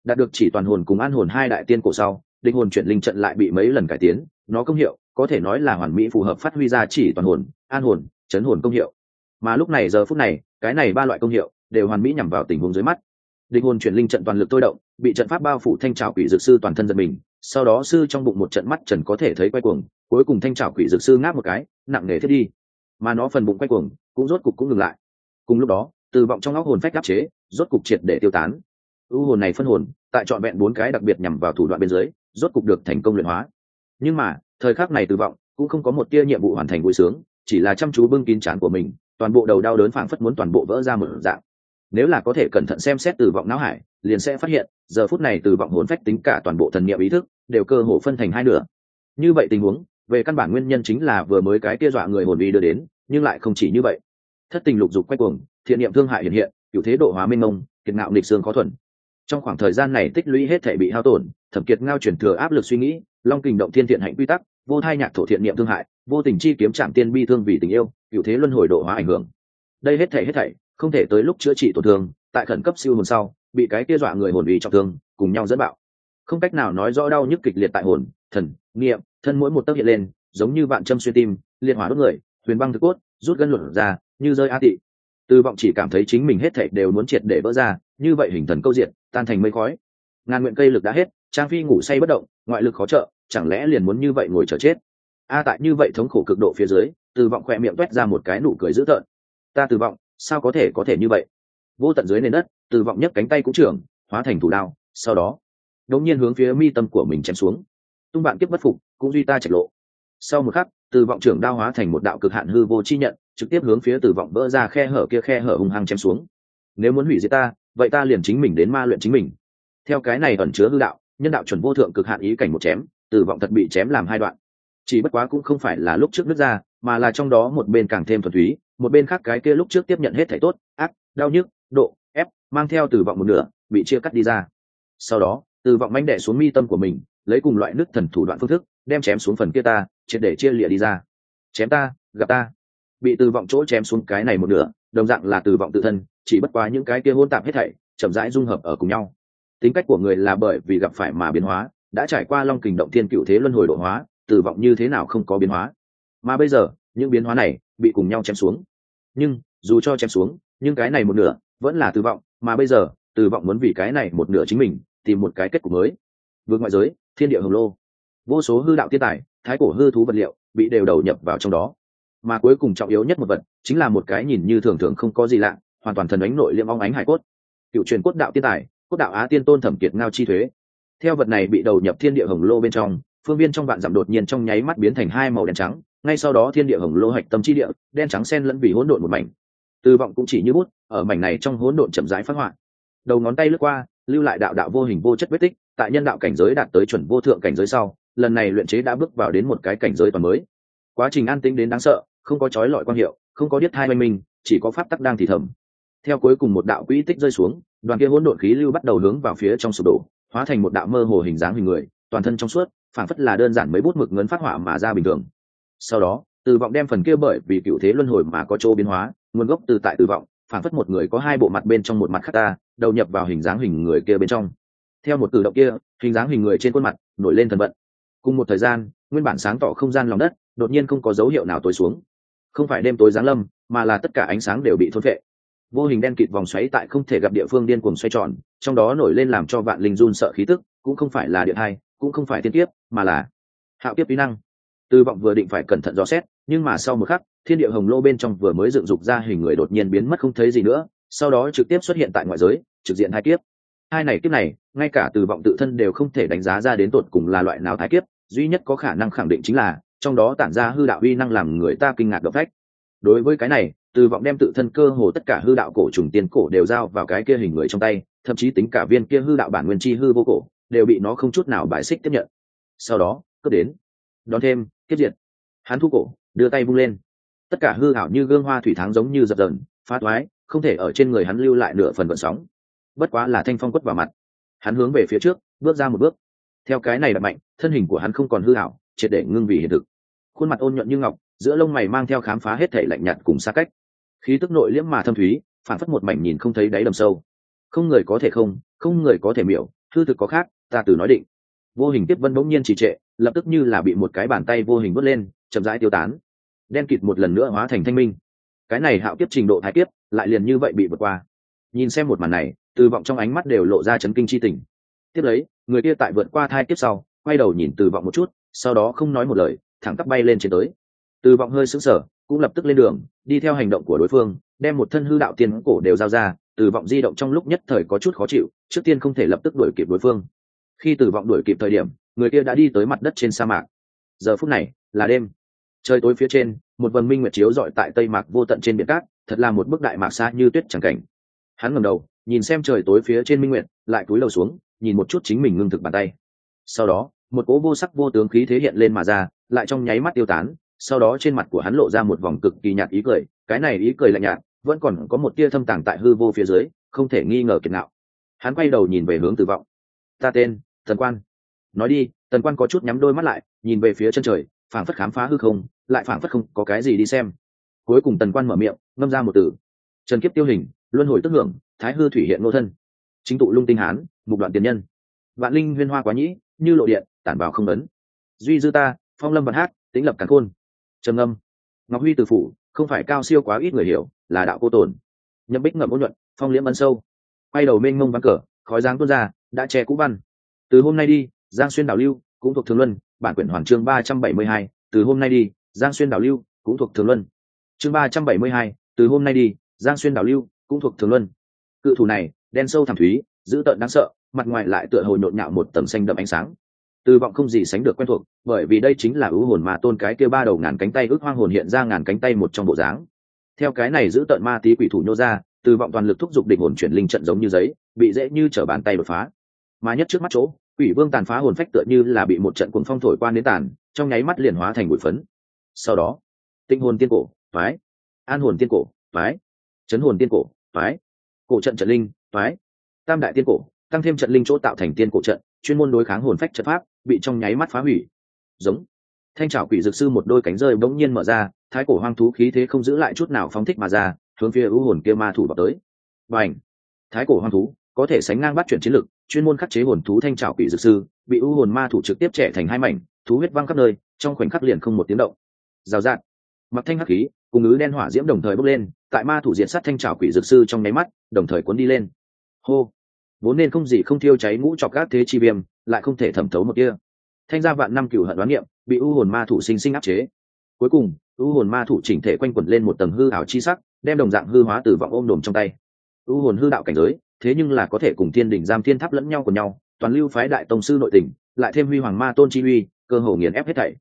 Đạt được chỉ toàn hồn cùng an hồn hai đại tiên cổ sau, địch hồn chuyển linh trận lại bị mấy lần cải tiến, nó công hiệu, có thể nói là hoàn mỹ phù hợp phát huy ra chỉ toàn hồn, an hồn, chấn hồn công hiệu. Mà lúc này giờ phút này, cái này ba loại công hiệu đều hoàn mỹ nhằm vào tình huống dưới mắt. Địch hồn chuyển linh trận toàn lực tôi động, bị trận pháp bao phủ thanh trào quỷ dược sư toàn thân giật mình, sau đó sư trong bụng một trận mắt trần có thể thấy quay cuồng, cuối cùng thanh trào quỷ dược sư ngáp một cái, nặng nề thiết đi. Mà nó phần bụng quay cuồng, cũng rốt cục cũng ngừng lại. Cùng lúc đó, từ vọng trong óc hồn phách áp chế, rốt cục triệt để tiêu tán. U hồn này phân hồn, tại trọn vẹn bốn cái đặc biệt nhằm vào thủ đoạn bên dưới, rốt cục được thành công luyện hóa. Nhưng mà, thời khắc này từ vọng, cũng không có một tia nhiệm vụ hoàn thành vui sướng, chỉ là chăm chú bưng kín chán của mình, toàn bộ đầu đau đớn phảng phất muốn toàn bộ vỡ ra một dạng nếu là có thể cẩn thận xem xét từ vọng não hải, liền sẽ phát hiện, giờ phút này từ vọng hồn phách tính cả toàn bộ thần niệm ý thức đều cơ hồ phân thành hai nửa. Như vậy tình huống, về căn bản nguyên nhân chính là vừa mới cái kia dọa người hồn vi đưa đến, nhưng lại không chỉ như vậy. Thất tình lục dục quay cuồng, thiện niệm thương hại hiện hiện cựu thế độ hóa minh mông, kiệt ngạo lịch xương khó thuần. Trong khoảng thời gian này tích lũy hết thể bị hao tổn, thẩm kiệt ngao chuyển thừa áp lực suy nghĩ, long kình động thiên thiện hạnh quy tắc, vô thai nhạc thổ thiện niệm thương hại, vô tình chi kiếm trạm tiên bi thương vì tình yêu cựu thế luân hồi độ hóa ảnh hưởng. Đây hết thể hết thảy không thể tới lúc chữa trị tổn thương, tại khẩn cấp siêu hồn sau, bị cái kia dọa người hồn vì trọng thương, cùng nhau dẫn bạo. Không cách nào nói rõ đau nhức kịch liệt tại hồn, thần, niệm, thân mỗi một tấc hiện lên, giống như vạn châm xuyên tim, liệt hỏa đốt người, huyền băng thực cốt, rút gân luận ra, như rơi a tị. Từ vọng chỉ cảm thấy chính mình hết thảy đều muốn triệt để vỡ ra, như vậy hình thần câu diện tan thành mây khói. Ngàn nguyện cây lực đã hết, trang phi ngủ say bất động, ngoại lực khó trợ, chẳng lẽ liền muốn như vậy ngồi chờ chết? A tại như vậy thống khổ cực độ phía dưới từ vọng khỏe miệng toét ra một cái nụ cười dữ tợn. Ta từ vọng sao có thể có thể như vậy? Vô tận dưới nền đất, từ vọng nhấc cánh tay cũng trưởng, hóa thành thủ đao, sau đó, đột nhiên hướng phía mi tâm của mình chém xuống. Tung bạn kiếp bất phục, cũng duy ta trạch lộ. Sau một khắc, từ vọng trưởng đao hóa thành một đạo cực hạn hư vô chi nhận, trực tiếp hướng phía từ vọng vỡ ra khe hở kia khe hở hung hăng chém xuống. Nếu muốn hủy diệt ta, vậy ta liền chính mình đến ma luyện chính mình. Theo cái này ẩn chứa hư đạo, nhân đạo chuẩn vô thượng cực hạn ý cảnh một chém, từ vọng thật bị chém làm hai đoạn. Chỉ bất quá cũng không phải là lúc trước nước ra mà là trong đó một bên càng thêm thuần túy, một bên khác cái kia lúc trước tiếp nhận hết thảy tốt, ác, đau nhức, độ, ép, mang theo từ vọng một nửa, bị chia cắt đi ra. Sau đó từ vọng manh đẻ xuống mi tâm của mình, lấy cùng loại nước thần thủ đoạn phương thức, đem chém xuống phần kia ta, triệt để chia lịa đi ra. Chém ta, gặp ta. Bị từ vọng chỗ chém xuống cái này một nửa, đồng dạng là từ vọng tự thân, chỉ bất quá những cái kia hôn tạp hết thảy, chậm rãi dung hợp ở cùng nhau. Tính cách của người là bởi vì gặp phải mà biến hóa, đã trải qua long kình động thiên cựu thế luân hồi độ hóa từ vọng như thế nào không có biến hóa mà bây giờ, những biến hóa này bị cùng nhau chém xuống. Nhưng, dù cho chém xuống, nhưng cái này một nửa vẫn là từ vọng mà bây giờ từ vọng muốn vì cái này một nửa chính mình tìm một cái kết cục mới. Vượt ngoại giới, thiên địa hồng lô. Vô số hư đạo thiên tài, thái cổ hư thú vật liệu bị đều đầu nhập vào trong đó. Mà cuối cùng trọng yếu nhất một vật chính là một cái nhìn như thường thường không có gì lạ, hoàn toàn thần ánh nội liêm ong ánh hải cốt. Cựu truyền cốt đạo tiên tài, cốt đạo á tiên tôn thẩm kiệt ngao chi thuế. Theo vật này bị đầu nhập thiên địa hồng lô bên trong, phương viên trong vạn giảm đột nhiên trong nháy mắt biến thành hai màu đen trắng ngay sau đó thiên địa hồng lô hạch tâm chi địa, đen trắng sen lẫn vì hỗn độn một mảnh. Tư vọng cũng chỉ như bút, ở mảnh này trong hỗn độn chậm rãi phát họa. Đầu ngón tay lướt qua, lưu lại đạo đạo vô hình vô chất vết tích, tại nhân đạo cảnh giới đạt tới chuẩn vô thượng cảnh giới sau, lần này luyện chế đã bước vào đến một cái cảnh giới toàn mới. Quá trình an tĩnh đến đáng sợ, không có chói lọi quan hiệu, không có điếc thai oanh minh, chỉ có pháp tắc đang thì thầm. Theo cuối cùng một đạo quỹ tích rơi xuống, đoàn kia hỗn độn khí lưu bắt đầu hướng vào phía trong sụp đổ, hóa thành một đạo mơ hồ hình dáng hình người, toàn thân trong suốt phản phất là đơn giản mấy bút mực ngấn phát hỏa mà ra bình thường sau đó, từ vọng đem phần kia bởi vì cựu thế luân hồi mà có chỗ biến hóa, nguồn gốc từ tại từ vọng, phản phất một người có hai bộ mặt bên trong một mặt khác ta, đầu nhập vào hình dáng hình người kia bên trong. Theo một cử động kia, hình dáng hình người trên khuôn mặt nổi lên thần vận. Cùng một thời gian, nguyên bản sáng tỏ không gian lòng đất, đột nhiên không có dấu hiệu nào tối xuống. Không phải đêm tối giáng lâm, mà là tất cả ánh sáng đều bị thôn vệ vô hình đen kịt vòng xoáy tại không thể gặp địa phương điên cuồng xoay tròn, trong đó nổi lên làm cho vạn linh run sợ khí tức, cũng không phải là điện hai, cũng không phải tiên tiếp mà là hạo kiếp kỹ năng tư vọng vừa định phải cẩn thận dò xét, nhưng mà sau một khắc, thiên địa hồng lô bên trong vừa mới dựng dục ra hình người đột nhiên biến mất không thấy gì nữa, sau đó trực tiếp xuất hiện tại ngoại giới, trực diện hai kiếp. Hai này kiếp này, ngay cả từ vọng tự thân đều không thể đánh giá ra đến tột cùng là loại nào thái kiếp, duy nhất có khả năng khẳng định chính là, trong đó tản ra hư đạo uy năng làm người ta kinh ngạc động phách. Đối với cái này từ vọng đem tự thân cơ hồ tất cả hư đạo cổ trùng tiên cổ đều giao vào cái kia hình người trong tay, thậm chí tính cả viên kia hư đạo bản nguyên chi hư vô cổ, đều bị nó không chút nào bài xích tiếp nhận. Sau đó, cướp đến. Đón thêm kết diệt. Hắn thu cổ, đưa tay vung lên. Tất cả hư hảo như gương hoa thủy tháng giống như dập dờn, phá toái, không thể ở trên người hắn lưu lại nửa phần vận sóng. Bất quá là thanh phong quất vào mặt. Hắn hướng về phía trước, bước ra một bước. Theo cái này đập mạnh, thân hình của hắn không còn hư hảo triệt để ngưng vì hiện thực. Khuôn mặt ôn nhuận như ngọc, giữa lông mày mang theo khám phá hết thể lạnh nhạt cùng xa cách. Khí tức nội liễm mà thâm thúy, phản phất một mảnh nhìn không thấy đáy đầm sâu. Không người có thể không không người có thể miểu, hư thực có khác, ta từ nói định. Vô hình tiếp vân bỗng nhiên trì trệ lập tức như là bị một cái bàn tay vô hình vớt lên, chậm rãi tiêu tán. Đen kịt một lần nữa hóa thành thanh minh. Cái này hạo kiếp trình độ thái tiếp lại liền như vậy bị vượt qua. Nhìn xem một màn này, từ vọng trong ánh mắt đều lộ ra chấn kinh chi tình. Tiếp lấy, người kia tại vượt qua thai tiếp sau, quay đầu nhìn từ vọng một chút, sau đó không nói một lời, thẳng tắp bay lên trên tới. Từ vọng hơi sững sờ, cũng lập tức lên đường, đi theo hành động của đối phương, đem một thân hư đạo tiên cổ đều giao ra, từ vọng di động trong lúc nhất thời có chút khó chịu, trước tiên không thể lập tức đuổi kịp đối phương. Khi từ vọng đuổi kịp thời điểm người kia đã đi tới mặt đất trên sa mạc. Giờ phút này, là đêm. Trời tối phía trên, một vần minh nguyệt chiếu dọi tại tây mạc vô tận trên biển cát, thật là một bức đại mạc xa như tuyết chẳng cảnh. Hắn ngầm đầu, nhìn xem trời tối phía trên minh nguyệt, lại cúi đầu xuống, nhìn một chút chính mình ngưng thực bàn tay. Sau đó, một cỗ vô sắc vô tướng khí thế hiện lên mà ra, lại trong nháy mắt tiêu tán, sau đó trên mặt của hắn lộ ra một vòng cực kỳ nhạt ý cười, cái này ý cười lạnh nhạt, vẫn còn có một tia thâm tàng tại hư vô phía dưới, không thể nghi ngờ kiệt nạo. Hắn quay đầu nhìn về hướng tử vọng. Ta tên, thần quan nói đi, tần quan có chút nhắm đôi mắt lại, nhìn về phía chân trời, phảng phất khám phá hư không, lại phảng phất không có cái gì đi xem. Cuối cùng tần quan mở miệng, ngâm ra một từ. Trần kiếp tiêu hình, luân hồi tức hưởng, thái hư thủy hiện ngô thân. Chính tụ lung tinh hán, mục đoạn tiền nhân. Vạn linh huyên hoa quá nhĩ, như lộ điện, tản vào không ấn. Duy dư ta, phong lâm văn hát, tĩnh lập càn khôn. Trầm ngâm. Ngọc huy từ phủ, không phải cao siêu quá ít người hiểu, là đạo cô tồn. Nhậm bích ngậm ôn nhuận, phong liễm ân sâu. Quay đầu mênh mông vắng cờ, khói dáng tuôn ra, đã che cũ văn. Từ hôm nay đi giang xuyên đảo lưu cũng thuộc thường luân, bản quyển hoàn chương ba trăm bảy mươi hai, từ hôm nay đi, giang xuyên đảo lưu cũng thuộc thường luân. Chương ba trăm bảy mươi hai, từ hôm nay đi, giang xuyên đảo lưu cũng thuộc thường luân. Cự thủ này, đen sâu thẳm thúy, dữ tợn đáng sợ, mặt ngoài lại tựa hồi nhộn nhạo một tầng xanh đậm ánh sáng. Từ vọng không gì sánh được quen thuộc, bởi vì đây chính là ưu hồn mà tôn cái kia ba đầu ngàn cánh tay ước hoang hồn hiện ra ngàn cánh tay một trong bộ dáng. Theo cái này giữ tợn ma tí quỷ thủ nhô ra, từ vọng toàn lực thúc giục đỉnh hồn chuyển linh trận giống như giấy, bị dễ như trở bàn tay đột phá. Mà nhất trước mắt chỗ quỷ vương tàn phá hồn phách tựa như là bị một trận cuồng phong thổi qua đến tàn, trong nháy mắt liền hóa thành bụi phấn. Sau đó tinh hồn tiên cổ, phái. An hồn tiên cổ, phái. Chấn hồn tiên cổ, phái. Cổ trận trận linh, phái. Tam đại tiên cổ, tăng thêm trận linh chỗ tạo thành tiên cổ trận, chuyên môn đối kháng hồn phách trận pháp, bị trong nháy mắt phá hủy. Giống. Thanh trào quỷ dược sư một đôi cánh rơi bỗng nhiên mở ra, thái cổ hoang thú khí thế không giữ lại chút nào phóng thích mà ra, hướng phía ưu hồn kia ma thủ vào tới. Và ảnh thái cổ hoang thú, có thể sánh ngang bắt chuyển chiến lực chuyên môn khắc chế hồn thú thanh trảo quỷ dược sư bị ưu hồn ma thủ trực tiếp trẻ thành hai mảnh thú huyết văng khắp nơi trong khoảnh khắc liền không một tiếng động. Rào rạt. Mặc thanh hắc khí cùng ứ đen hỏa diễm đồng thời bốc lên tại ma thủ diện sát thanh trảo quỷ dược sư trong nháy mắt đồng thời cuốn đi lên. Hô. Vốn nên không gì không thiêu cháy ngũ chọc gác thế chi viêm lại không thể thẩm thấu một kia. Thanh gia vạn năm cửu hận đoán nghiệm, bị u hồn ma thủ sinh sinh áp chế. Cuối cùng u hồn ma thủ chỉnh thể quanh quẩn lên một tầng hư ảo chi sắc đem đồng dạng hư hóa từ vọng ôm đồm trong tay u hồn hư đạo cảnh giới, thế nhưng là có thể cùng thiên đỉnh giam thiên tháp lẫn nhau của nhau, toàn lưu phái đại tông sư nội tình, lại thêm huy hoàng ma tôn chi uy, cơ hồ nghiền ép hết thảy.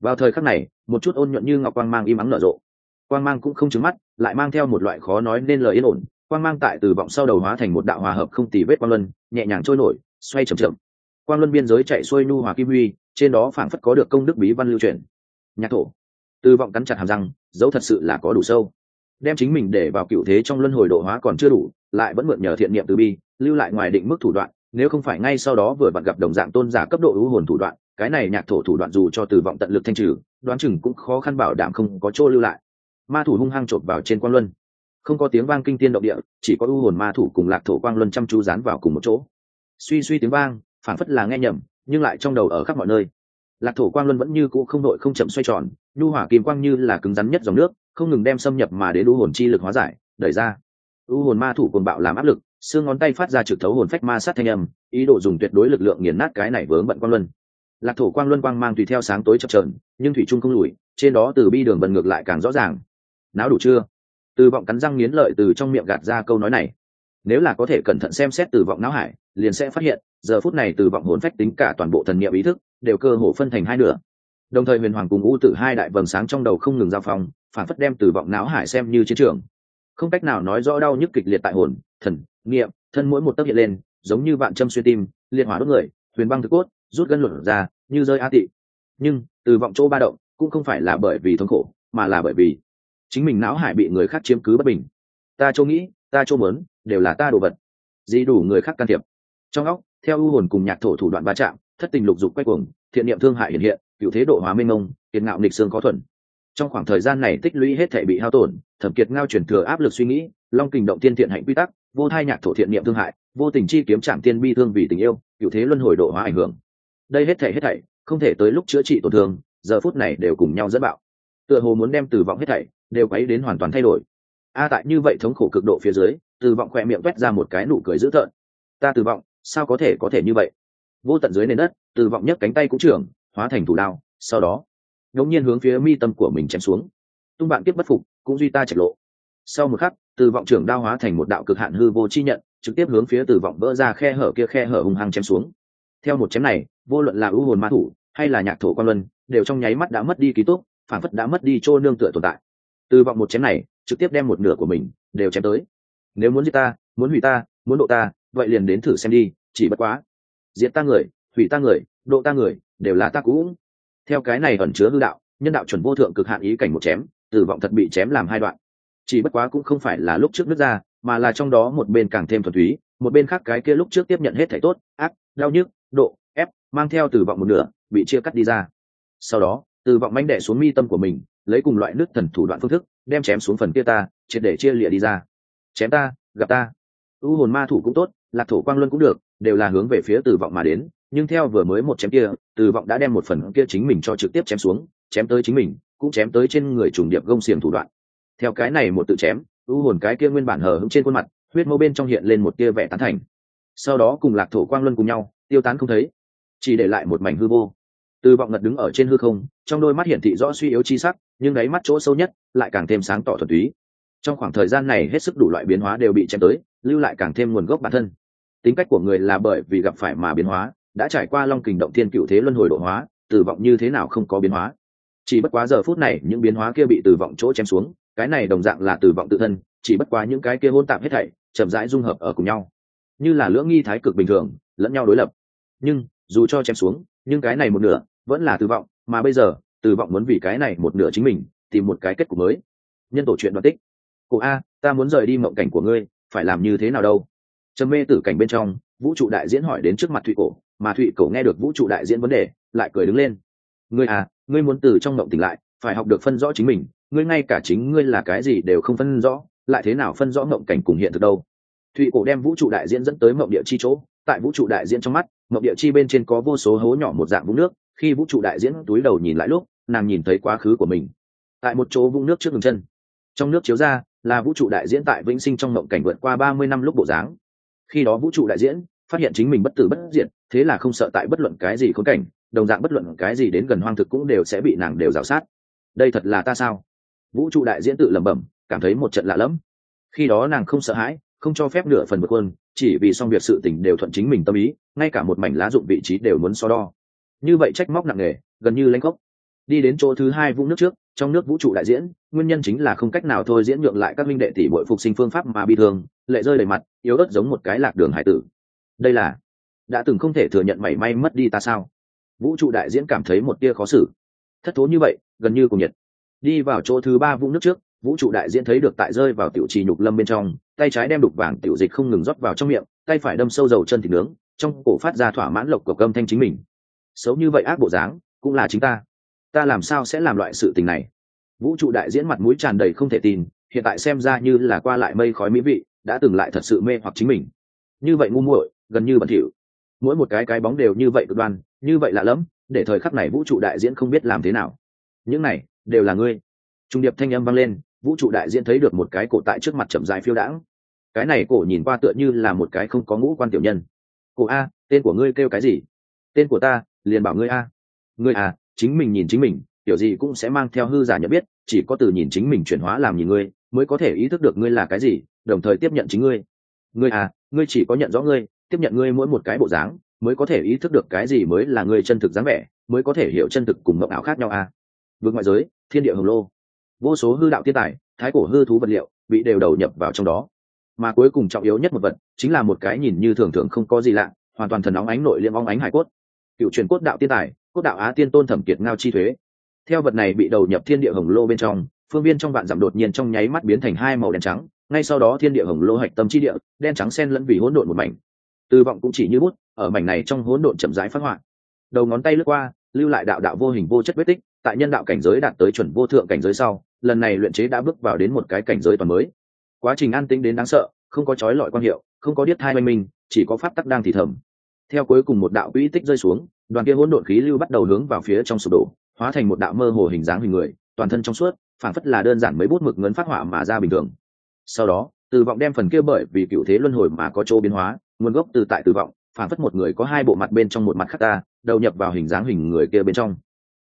Vào thời khắc này, một chút ôn nhuận như ngọc quang mang im ắng nở rộ. Quang mang cũng không trứng mắt, lại mang theo một loại khó nói nên lời yên ổn. Quang mang tại từ vọng sau đầu hóa thành một đạo hòa hợp không tì vết quang luân, nhẹ nhàng trôi nổi, xoay chậm chậm. Quang luân biên giới chạy xuôi nu hòa kim huy, trên đó phảng phất có được công đức bí văn lưu truyền. Nhạc thổ. Từ vọng cắn chặt hàm răng, dấu thật sự là có đủ sâu đem chính mình để vào cựu thế trong luân hồi độ hóa còn chưa đủ, lại vẫn mượn nhờ thiện niệm từ bi, lưu lại ngoài định mức thủ đoạn, nếu không phải ngay sau đó vừa vặn gặp đồng dạng tôn giả cấp độ ưu hồn thủ đoạn, cái này nhạc thổ thủ đoạn dù cho từ vọng tận lực thanh trừ, đoán chừng cũng khó khăn bảo đảm không có chỗ lưu lại. Ma thủ hung hăng chộp vào trên quang luân. Không có tiếng vang kinh tiên động địa, chỉ có ưu hồn ma thủ cùng lạc thổ quang luân chăm chú dán vào cùng một chỗ. Suy suy tiếng vang phản phất là nghe nhầm, nhưng lại trong đầu ở khắp mọi nơi. Lạc thổ quang luân vẫn như cũ không đội không chậm xoay tròn, nhu hỏa kim quang như là cứng rắn nhất dòng nước không ngừng đem xâm nhập mà đến u hồn chi lực hóa giải, đẩy ra. U hồn ma thủ cồn bạo làm áp lực, xương ngón tay phát ra trực thấu hồn phách ma sát thanh âm, ý đồ dùng tuyệt đối lực lượng nghiền nát cái này vướng bận quang luân. Lạc thổ quang luân quang mang tùy theo sáng tối chập trờn nhưng thủy trung không lùi, trên đó từ bi đường bần ngược lại càng rõ ràng. Não đủ chưa? Từ vọng cắn răng nghiến lợi từ trong miệng gạt ra câu nói này. Nếu là có thể cẩn thận xem xét từ vọng não hải, liền sẽ phát hiện, giờ phút này từ vọng hồn phách tính cả toàn bộ thần niệm ý thức, đều cơ hồ phân thành hai nửa. Đồng thời huyền hoàng cùng u tử hai đại vầng sáng trong đầu không ngừng giao phong phản phất đem từ vọng não hải xem như chiến trường. Không cách nào nói rõ đau nhức kịch liệt tại hồn, thần niệm thân mỗi một tấc hiện lên, giống như vạn châm xuyên tim, liệt hỏa đốt người thuyền băng thực cốt, rút gân luận ra, như rơi a tị. Nhưng, từ vọng chỗ ba động cũng không phải là bởi vì thống khổ, mà là bởi vì chính mình não hải bị người khác chiếm cứ bất bình. Ta chỗ nghĩ, ta chỗ mớn đều là ta đồ vật. Gì đủ người khác can thiệp. Trong óc, theo ưu hồn cùng nhạc thổ thủ đoạn va chạm, thất tình lục dục quay cuồng, thiện niệm thương hại hiện hiện, cựu thế độ hóa minh ngông tiền ngạo nịch xương có thuần trong khoảng thời gian này tích lũy hết thể bị hao tổn, thẩm kiệt ngao chuyển thừa áp lực suy nghĩ, long kình động tiên thiện hạnh quy tắc, vô thai nhạc thổ thiện niệm thương hại, vô tình chi kiếm trạm tiên bi thương vì tình yêu cựu thế luân hồi độ hóa ảnh hưởng. Đây hết thể hết thảy, không thể tới lúc chữa trị tổn thương, giờ phút này đều cùng nhau dẫn bạo. Tựa hồ muốn đem từ vọng hết thảy, đều quấy đến hoàn toàn thay đổi. A tại như vậy thống khổ cực độ phía dưới từ vọng khỏe miệng quét ra một cái nụ cười dữ tợn. Ta từ vọng sao có thể có thể như vậy? Vô tận dưới nền đất từ vọng nhấc cánh tay cũng trưởng, hóa thành thủ đao, sau đó đột nhiên hướng phía mi tâm của mình chém xuống. Tung bạn tiếp bất phục, cũng duy ta chạch lộ. Sau một khắc, từ vọng trưởng đao hóa thành một đạo cực hạn hư vô chi nhận, trực tiếp hướng phía từ vọng vỡ ra khe hở kia khe hở hung hăng chém xuống. Theo một chém này, vô luận là ưu hồn ma thủ, hay là nhạc thổ quan luân, đều trong nháy mắt đã mất đi ký túc, phản phất đã mất đi chỗ nương tựa tồn tại. Từ vọng một chém này, trực tiếp đem một nửa của mình đều chém tới. Nếu muốn giết ta, muốn hủy ta, muốn độ ta, vậy liền đến thử xem đi, chỉ bất quá. Diệt ta người, hủy ta người, độ ta người, đều là ta cũng theo cái này ẩn chứa hư đạo, nhân đạo chuẩn vô thượng cực hạn ý cảnh một chém, tử vọng thật bị chém làm hai đoạn. Chỉ bất quá cũng không phải là lúc trước nước ra, mà là trong đó một bên càng thêm thuần túy, một bên khác cái kia lúc trước tiếp nhận hết thảy tốt, ác, đau nhức, độ, ép, mang theo tử vọng một nửa, bị chia cắt đi ra. Sau đó, tử vọng manh đẻ xuống mi tâm của mình, lấy cùng loại nước thần thủ đoạn phương thức, đem chém xuống phần kia ta, triệt để chia lịa đi ra. Chém ta, gặp ta. U hồn ma thủ cũng tốt, lạc thổ quang luân cũng được, đều là hướng về phía tử vọng mà đến nhưng theo vừa mới một chém kia, từ vọng đã đem một phần kia chính mình cho trực tiếp chém xuống, chém tới chính mình, cũng chém tới trên người trùng điệp gông xiềng thủ đoạn. Theo cái này một tự chém u hồn cái kia nguyên bản hờ hững trên khuôn mặt, huyết mâu bên trong hiện lên một kia vẻ tán thành. Sau đó cùng lạc thổ quang luân cùng nhau, tiêu tán không thấy, chỉ để lại một mảnh hư vô. Từ vọng ngật đứng ở trên hư không, trong đôi mắt hiển thị rõ suy yếu chi sắc, nhưng đáy mắt chỗ sâu nhất lại càng thêm sáng tỏ thuần túy. Trong khoảng thời gian này hết sức đủ loại biến hóa đều bị chém tới, lưu lại càng thêm nguồn gốc bản thân. Tính cách của người là bởi vì gặp phải mà biến hóa đã trải qua long kình động thiên cựu thế luân hồi độ hóa, tử vọng như thế nào không có biến hóa. Chỉ bất quá giờ phút này, những biến hóa kia bị tử vọng chỗ chém xuống, cái này đồng dạng là tử vọng tự thân, chỉ bất quá những cái kia hôn tạp hết thảy, chậm rãi dung hợp ở cùng nhau. Như là lưỡng nghi thái cực bình thường, lẫn nhau đối lập. Nhưng, dù cho chém xuống, nhưng cái này một nửa, vẫn là tử vọng mà bây giờ, tử vọng muốn vì cái này một nửa chính mình, tìm một cái kết cục mới. Nhân tổ chuyện đoạn tích. Cụ a, ta muốn rời đi mộng cảnh của ngươi, phải làm như thế nào đâu? Trầm mê tử cảnh bên trong, vũ trụ đại diễn hỏi đến trước mặt thụy cổ mà thụy cổ nghe được vũ trụ đại diễn vấn đề, lại cười đứng lên. Ngươi à ngươi muốn từ trong mộng tỉnh lại, phải học được phân rõ chính mình, ngươi ngay cả chính ngươi là cái gì đều không phân rõ, lại thế nào phân rõ mộng cảnh cùng hiện thực đâu? Thụy cổ đem vũ trụ đại diễn dẫn tới mộng địa chi chỗ, tại vũ trụ đại diễn trong mắt, mộng địa chi bên trên có vô số hố nhỏ một dạng vũng nước, khi vũ trụ đại diễn túi đầu nhìn lại lúc, nàng nhìn thấy quá khứ của mình. Tại một chỗ vũng nước trước đường chân. Trong nước chiếu ra, là vũ trụ đại diễn tại vĩnh sinh trong mộng cảnh vượt qua ba mươi năm lúc bộ dáng. Khi đó vũ trụ đại diễn phát hiện chính mình bất tử bất diệt, thế là không sợ tại bất luận cái gì khốn cảnh, đồng dạng bất luận cái gì đến gần hoang thực cũng đều sẽ bị nàng đều rào sát. Đây thật là ta sao? Vũ trụ đại diễn tự lẩm bẩm, cảm thấy một trận lạ lẫm. Khi đó nàng không sợ hãi, không cho phép nửa phần vượt quân, chỉ vì xong việc sự tình đều thuận chính mình tâm ý, ngay cả một mảnh lá dụng vị trí đều muốn so đo. Như vậy trách móc nặng nề, gần như lãnh gốc. Đi đến chỗ thứ hai vũng nước trước, trong nước vũ trụ đại diễn, nguyên nhân chính là không cách nào thôi diễn nhượng lại các minh đệ tỷ bội phục sinh phương pháp mà bị thương, lệ rơi đầy mặt, yếu ớt giống một cái lạc đường hải tử đây là, đã từng không thể thừa nhận mảy may mất đi ta sao? Vũ trụ đại diễn cảm thấy một tia khó xử. Thất thố như vậy, gần như cùng nhiệt. Đi vào chỗ thứ ba vũng nước trước, vũ trụ đại diễn thấy được tại rơi vào tiểu trì nhục lâm bên trong, tay trái đem đục vàng tiểu dịch không ngừng rót vào trong miệng, tay phải đâm sâu dầu chân thịt nướng, trong cổ phát ra thỏa mãn lộc của cơm thanh chính mình. Xấu như vậy ác bộ dáng, cũng là chính ta. Ta làm sao sẽ làm loại sự tình này? Vũ trụ đại diễn mặt mũi tràn đầy không thể tin, hiện tại xem ra như là qua lại mây khói mỹ vị, đã từng lại thật sự mê hoặc chính mình. Như vậy ngu muội gần như bẩn thỉu. Mỗi một cái cái bóng đều như vậy cực đoan, như vậy lạ lẫm, để thời khắc này vũ trụ đại diễn không biết làm thế nào. Những này, đều là ngươi. Trung điệp thanh âm vang lên, vũ trụ đại diễn thấy được một cái cổ tại trước mặt chậm dài phiêu đãng. Cái này cổ nhìn qua tựa như là một cái không có ngũ quan tiểu nhân. Cổ a, tên của ngươi kêu cái gì? Tên của ta, liền bảo ngươi a. Ngươi a, chính mình nhìn chính mình tiểu gì cũng sẽ mang theo hư giả nhận biết, chỉ có từ nhìn chính mình chuyển hóa làm nhìn ngươi, mới có thể ý thức được ngươi là cái gì, đồng thời tiếp nhận chính ngươi. Ngươi à ngươi chỉ có nhận rõ ngươi tiếp nhận ngươi mỗi một cái bộ dáng, mới có thể ý thức được cái gì mới là ngươi chân thực dáng vẻ, mới có thể hiểu chân thực cùng mộng ảo khác nhau à. Vượt ngoại giới, thiên địa hồng lô. Vô số hư đạo thiên tài, thái cổ hư thú vật liệu, bị đều đầu nhập vào trong đó. Mà cuối cùng trọng yếu nhất một vật, chính là một cái nhìn như thường thường không có gì lạ, hoàn toàn thần óng ánh nội liêm óng ánh hải cốt. Cựu truyền cốt đạo tiên tài, cốt đạo á tiên tôn thẩm kiệt ngao chi thuế. Theo vật này bị đầu nhập thiên địa hồng lô bên trong, phương viên trong vạn dặm đột nhiên trong nháy mắt biến thành hai màu đen trắng, ngay sau đó thiên địa hồng lô hạch tâm chi địa, đen trắng sen lẫn vì hỗn độn một mảnh tư vọng cũng chỉ như bút, ở mảnh này trong hỗn độn chậm rãi phát họa. Đầu ngón tay lướt qua, lưu lại đạo đạo vô hình vô chất vết tích, tại nhân đạo cảnh giới đạt tới chuẩn vô thượng cảnh giới sau, lần này luyện chế đã bước vào đến một cái cảnh giới toàn mới. Quá trình an tĩnh đến đáng sợ, không có chói lọi quan hiệu, không có điếc thai oanh minh, chỉ có pháp tắc đang thì thầm. Theo cuối cùng một đạo quỹ tích rơi xuống, đoàn kia hỗn độn khí lưu bắt đầu hướng vào phía trong sụp đổ, hóa thành một đạo mơ hồ hình dáng hình người, toàn thân trong suốt phản phất là đơn giản mấy bút mực ngấn phát họa mà ra bình thường. Sau đó từ vọng đem phần kia bởi vì cựu thế luân hồi mà có chỗ biến hóa nguồn gốc từ tại tử vọng phản phất một người có hai bộ mặt bên trong một mặt khác ta, đầu nhập vào hình dáng hình người kia bên trong.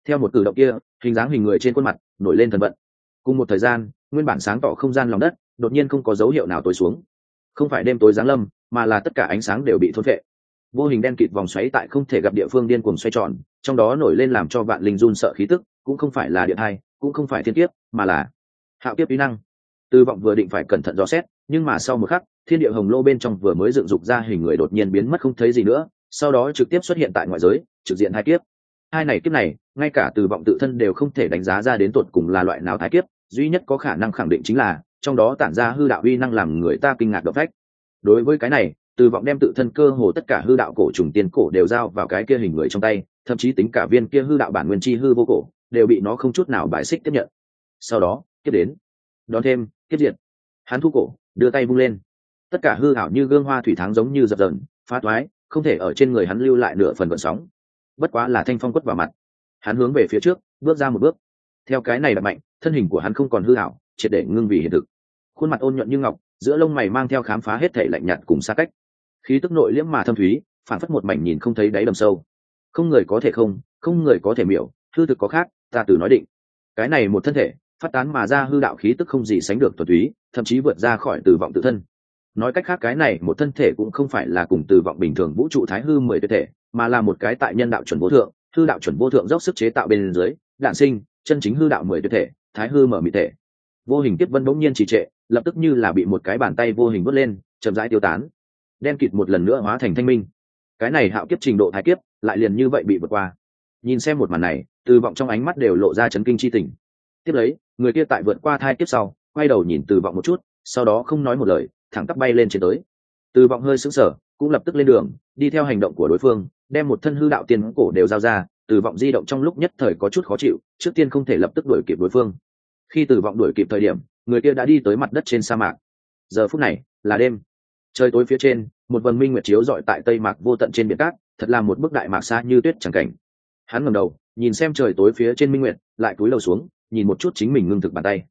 Theo một cử động kia, hình dáng hình người trên khuôn mặt nổi lên thần vận. Cùng một thời gian, nguyên bản sáng tỏ không gian lòng đất, đột nhiên không có dấu hiệu nào tối xuống. Không phải đêm tối giáng lâm, mà là tất cả ánh sáng đều bị thôn vệ vô hình đen kịt vòng xoáy tại không thể gặp địa phương điên cuồng xoay tròn, trong đó nổi lên làm cho vạn linh run sợ khí tức, cũng không phải là điện hai cũng không phải thiên kiếp, mà là hạo kiếp ý năng. Tư vọng vừa định phải cẩn thận dò xét, nhưng mà sau một khắc thiên địa hồng lô bên trong vừa mới dựng dục ra hình người đột nhiên biến mất không thấy gì nữa, sau đó trực tiếp xuất hiện tại ngoại giới, trực diện hai kiếp. Hai này kiếp này, ngay cả từ vọng tự thân đều không thể đánh giá ra đến tột cùng là loại nào thái kiếp, duy nhất có khả năng khẳng định chính là, trong đó tản ra hư đạo uy năng làm người ta kinh ngạc động phách. Đối với cái này, từ vọng đem tự thân cơ hồ tất cả hư đạo cổ trùng tiên cổ đều giao vào cái kia hình người trong tay, thậm chí tính cả viên kia hư đạo bản nguyên chi hư vô cổ, đều bị nó không chút nào bài xích tiếp nhận. Sau đó tiếp đến, đón thêm tiếp diệt. Hắn thu cổ, đưa tay vung lên tất cả hư hảo như gương hoa thủy thắng giống như dập dờn, phá toái, không thể ở trên người hắn lưu lại nửa phần vận sóng. Bất quá là thanh phong quất vào mặt. Hắn hướng về phía trước, bước ra một bước. Theo cái này là mạnh, thân hình của hắn không còn hư hảo triệt để ngưng vì hiện thực. Khuôn mặt ôn nhuận như ngọc, giữa lông mày mang theo khám phá hết thể lạnh nhạt cùng xa cách. Khí tức nội liễm mà thâm thúy, phản phất một mảnh nhìn không thấy đáy đầm sâu. Không người có thể không không người có thể miểu, hư thực có khác, ta từ nói định. Cái này một thân thể, phát tán mà ra hư đạo khí tức không gì sánh được thuần túy, thậm chí vượt ra khỏi từ vọng tự thân nói cách khác cái này, một thân thể cũng không phải là cùng từ vọng bình thường vũ trụ thái hư mười tuyệt thể, mà là một cái tại nhân đạo chuẩn vô thượng, hư đạo chuẩn vô thượng dốc sức chế tạo bên dưới đạn sinh, chân chính hư đạo mười tuyệt thể, thái hư mở mị thể. Vô hình tiếp vân bỗng nhiên trì trệ, lập tức như là bị một cái bàn tay vô hình vớt lên, chậm rãi tiêu tán, đen kịt một lần nữa hóa thành thanh minh. Cái này hạo kiếp trình độ thái kiếp, lại liền như vậy bị vượt qua. Nhìn xem một màn này, từ vọng trong ánh mắt đều lộ ra chấn kinh chi tình. Tiếp lấy, người kia tại vượt qua thai kiếp sau, quay đầu nhìn từ vọng một chút, sau đó không nói một lời thẳng tắp bay lên trên tới. Từ vọng hơi sững sờ, cũng lập tức lên đường, đi theo hành động của đối phương, đem một thân hư đạo tiền cổ đều giao ra, từ vọng di động trong lúc nhất thời có chút khó chịu, trước tiên không thể lập tức đuổi kịp đối phương. Khi từ vọng đuổi kịp thời điểm, người kia đã đi tới mặt đất trên sa mạc. Giờ phút này, là đêm. Trời tối phía trên, một vầng minh nguyệt chiếu dọi tại tây mạc vô tận trên biển cát, thật là một bức đại mạc xa như tuyết chẳng cảnh. Hắn ngầm đầu, nhìn xem trời tối phía trên minh nguyệt, lại cúi đầu xuống, nhìn một chút chính mình ngưng thực bàn tay.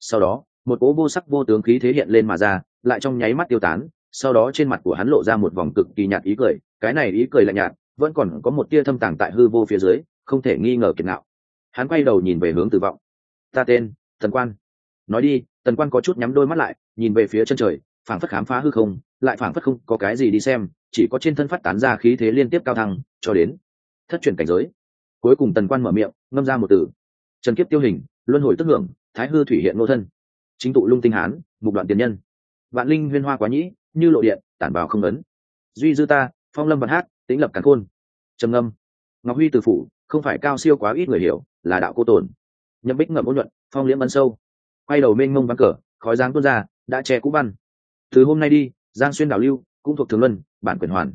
Sau đó, một cố vô sắc vô tướng khí thế hiện lên mà ra lại trong nháy mắt tiêu tán, sau đó trên mặt của hắn lộ ra một vòng cực kỳ nhạt ý cười, cái này ý cười lạnh nhạt, vẫn còn có một tia thâm tàng tại hư vô phía dưới, không thể nghi ngờ kiệt nạo hắn quay đầu nhìn về hướng tử vọng. Ta tên, tần quan. Nói đi, tần quan có chút nhắm đôi mắt lại, nhìn về phía chân trời, phảng phất khám phá hư không, lại phảng phất không có cái gì đi xem, chỉ có trên thân phát tán ra khí thế liên tiếp cao thăng, cho đến thất truyền cảnh giới. Cuối cùng tần quan mở miệng, ngâm ra một từ. Trần kiếp tiêu hình, luân hồi tức hưởng, thái hư thủy hiện ngô thân, chính tụ lung tinh hán, mục đoạn tiền nhân vạn linh huyên hoa quá nhĩ, như lộ điện, tản vào không ấn. Duy dư ta, phong lâm văn hát, tĩnh lập càn khôn. Trầm ngâm. Ngọc huy từ phủ, không phải cao siêu quá ít người hiểu, là đạo cô tồn. Nhậm bích ngậm ôn nhuận, phong liễm ấn sâu. Quay đầu mênh mông vắng cờ, khói dáng tuôn ra, đã che cũ văn. Từ hôm nay đi, giang xuyên đảo lưu, cũng thuộc thường luân, bản quyền hoàn.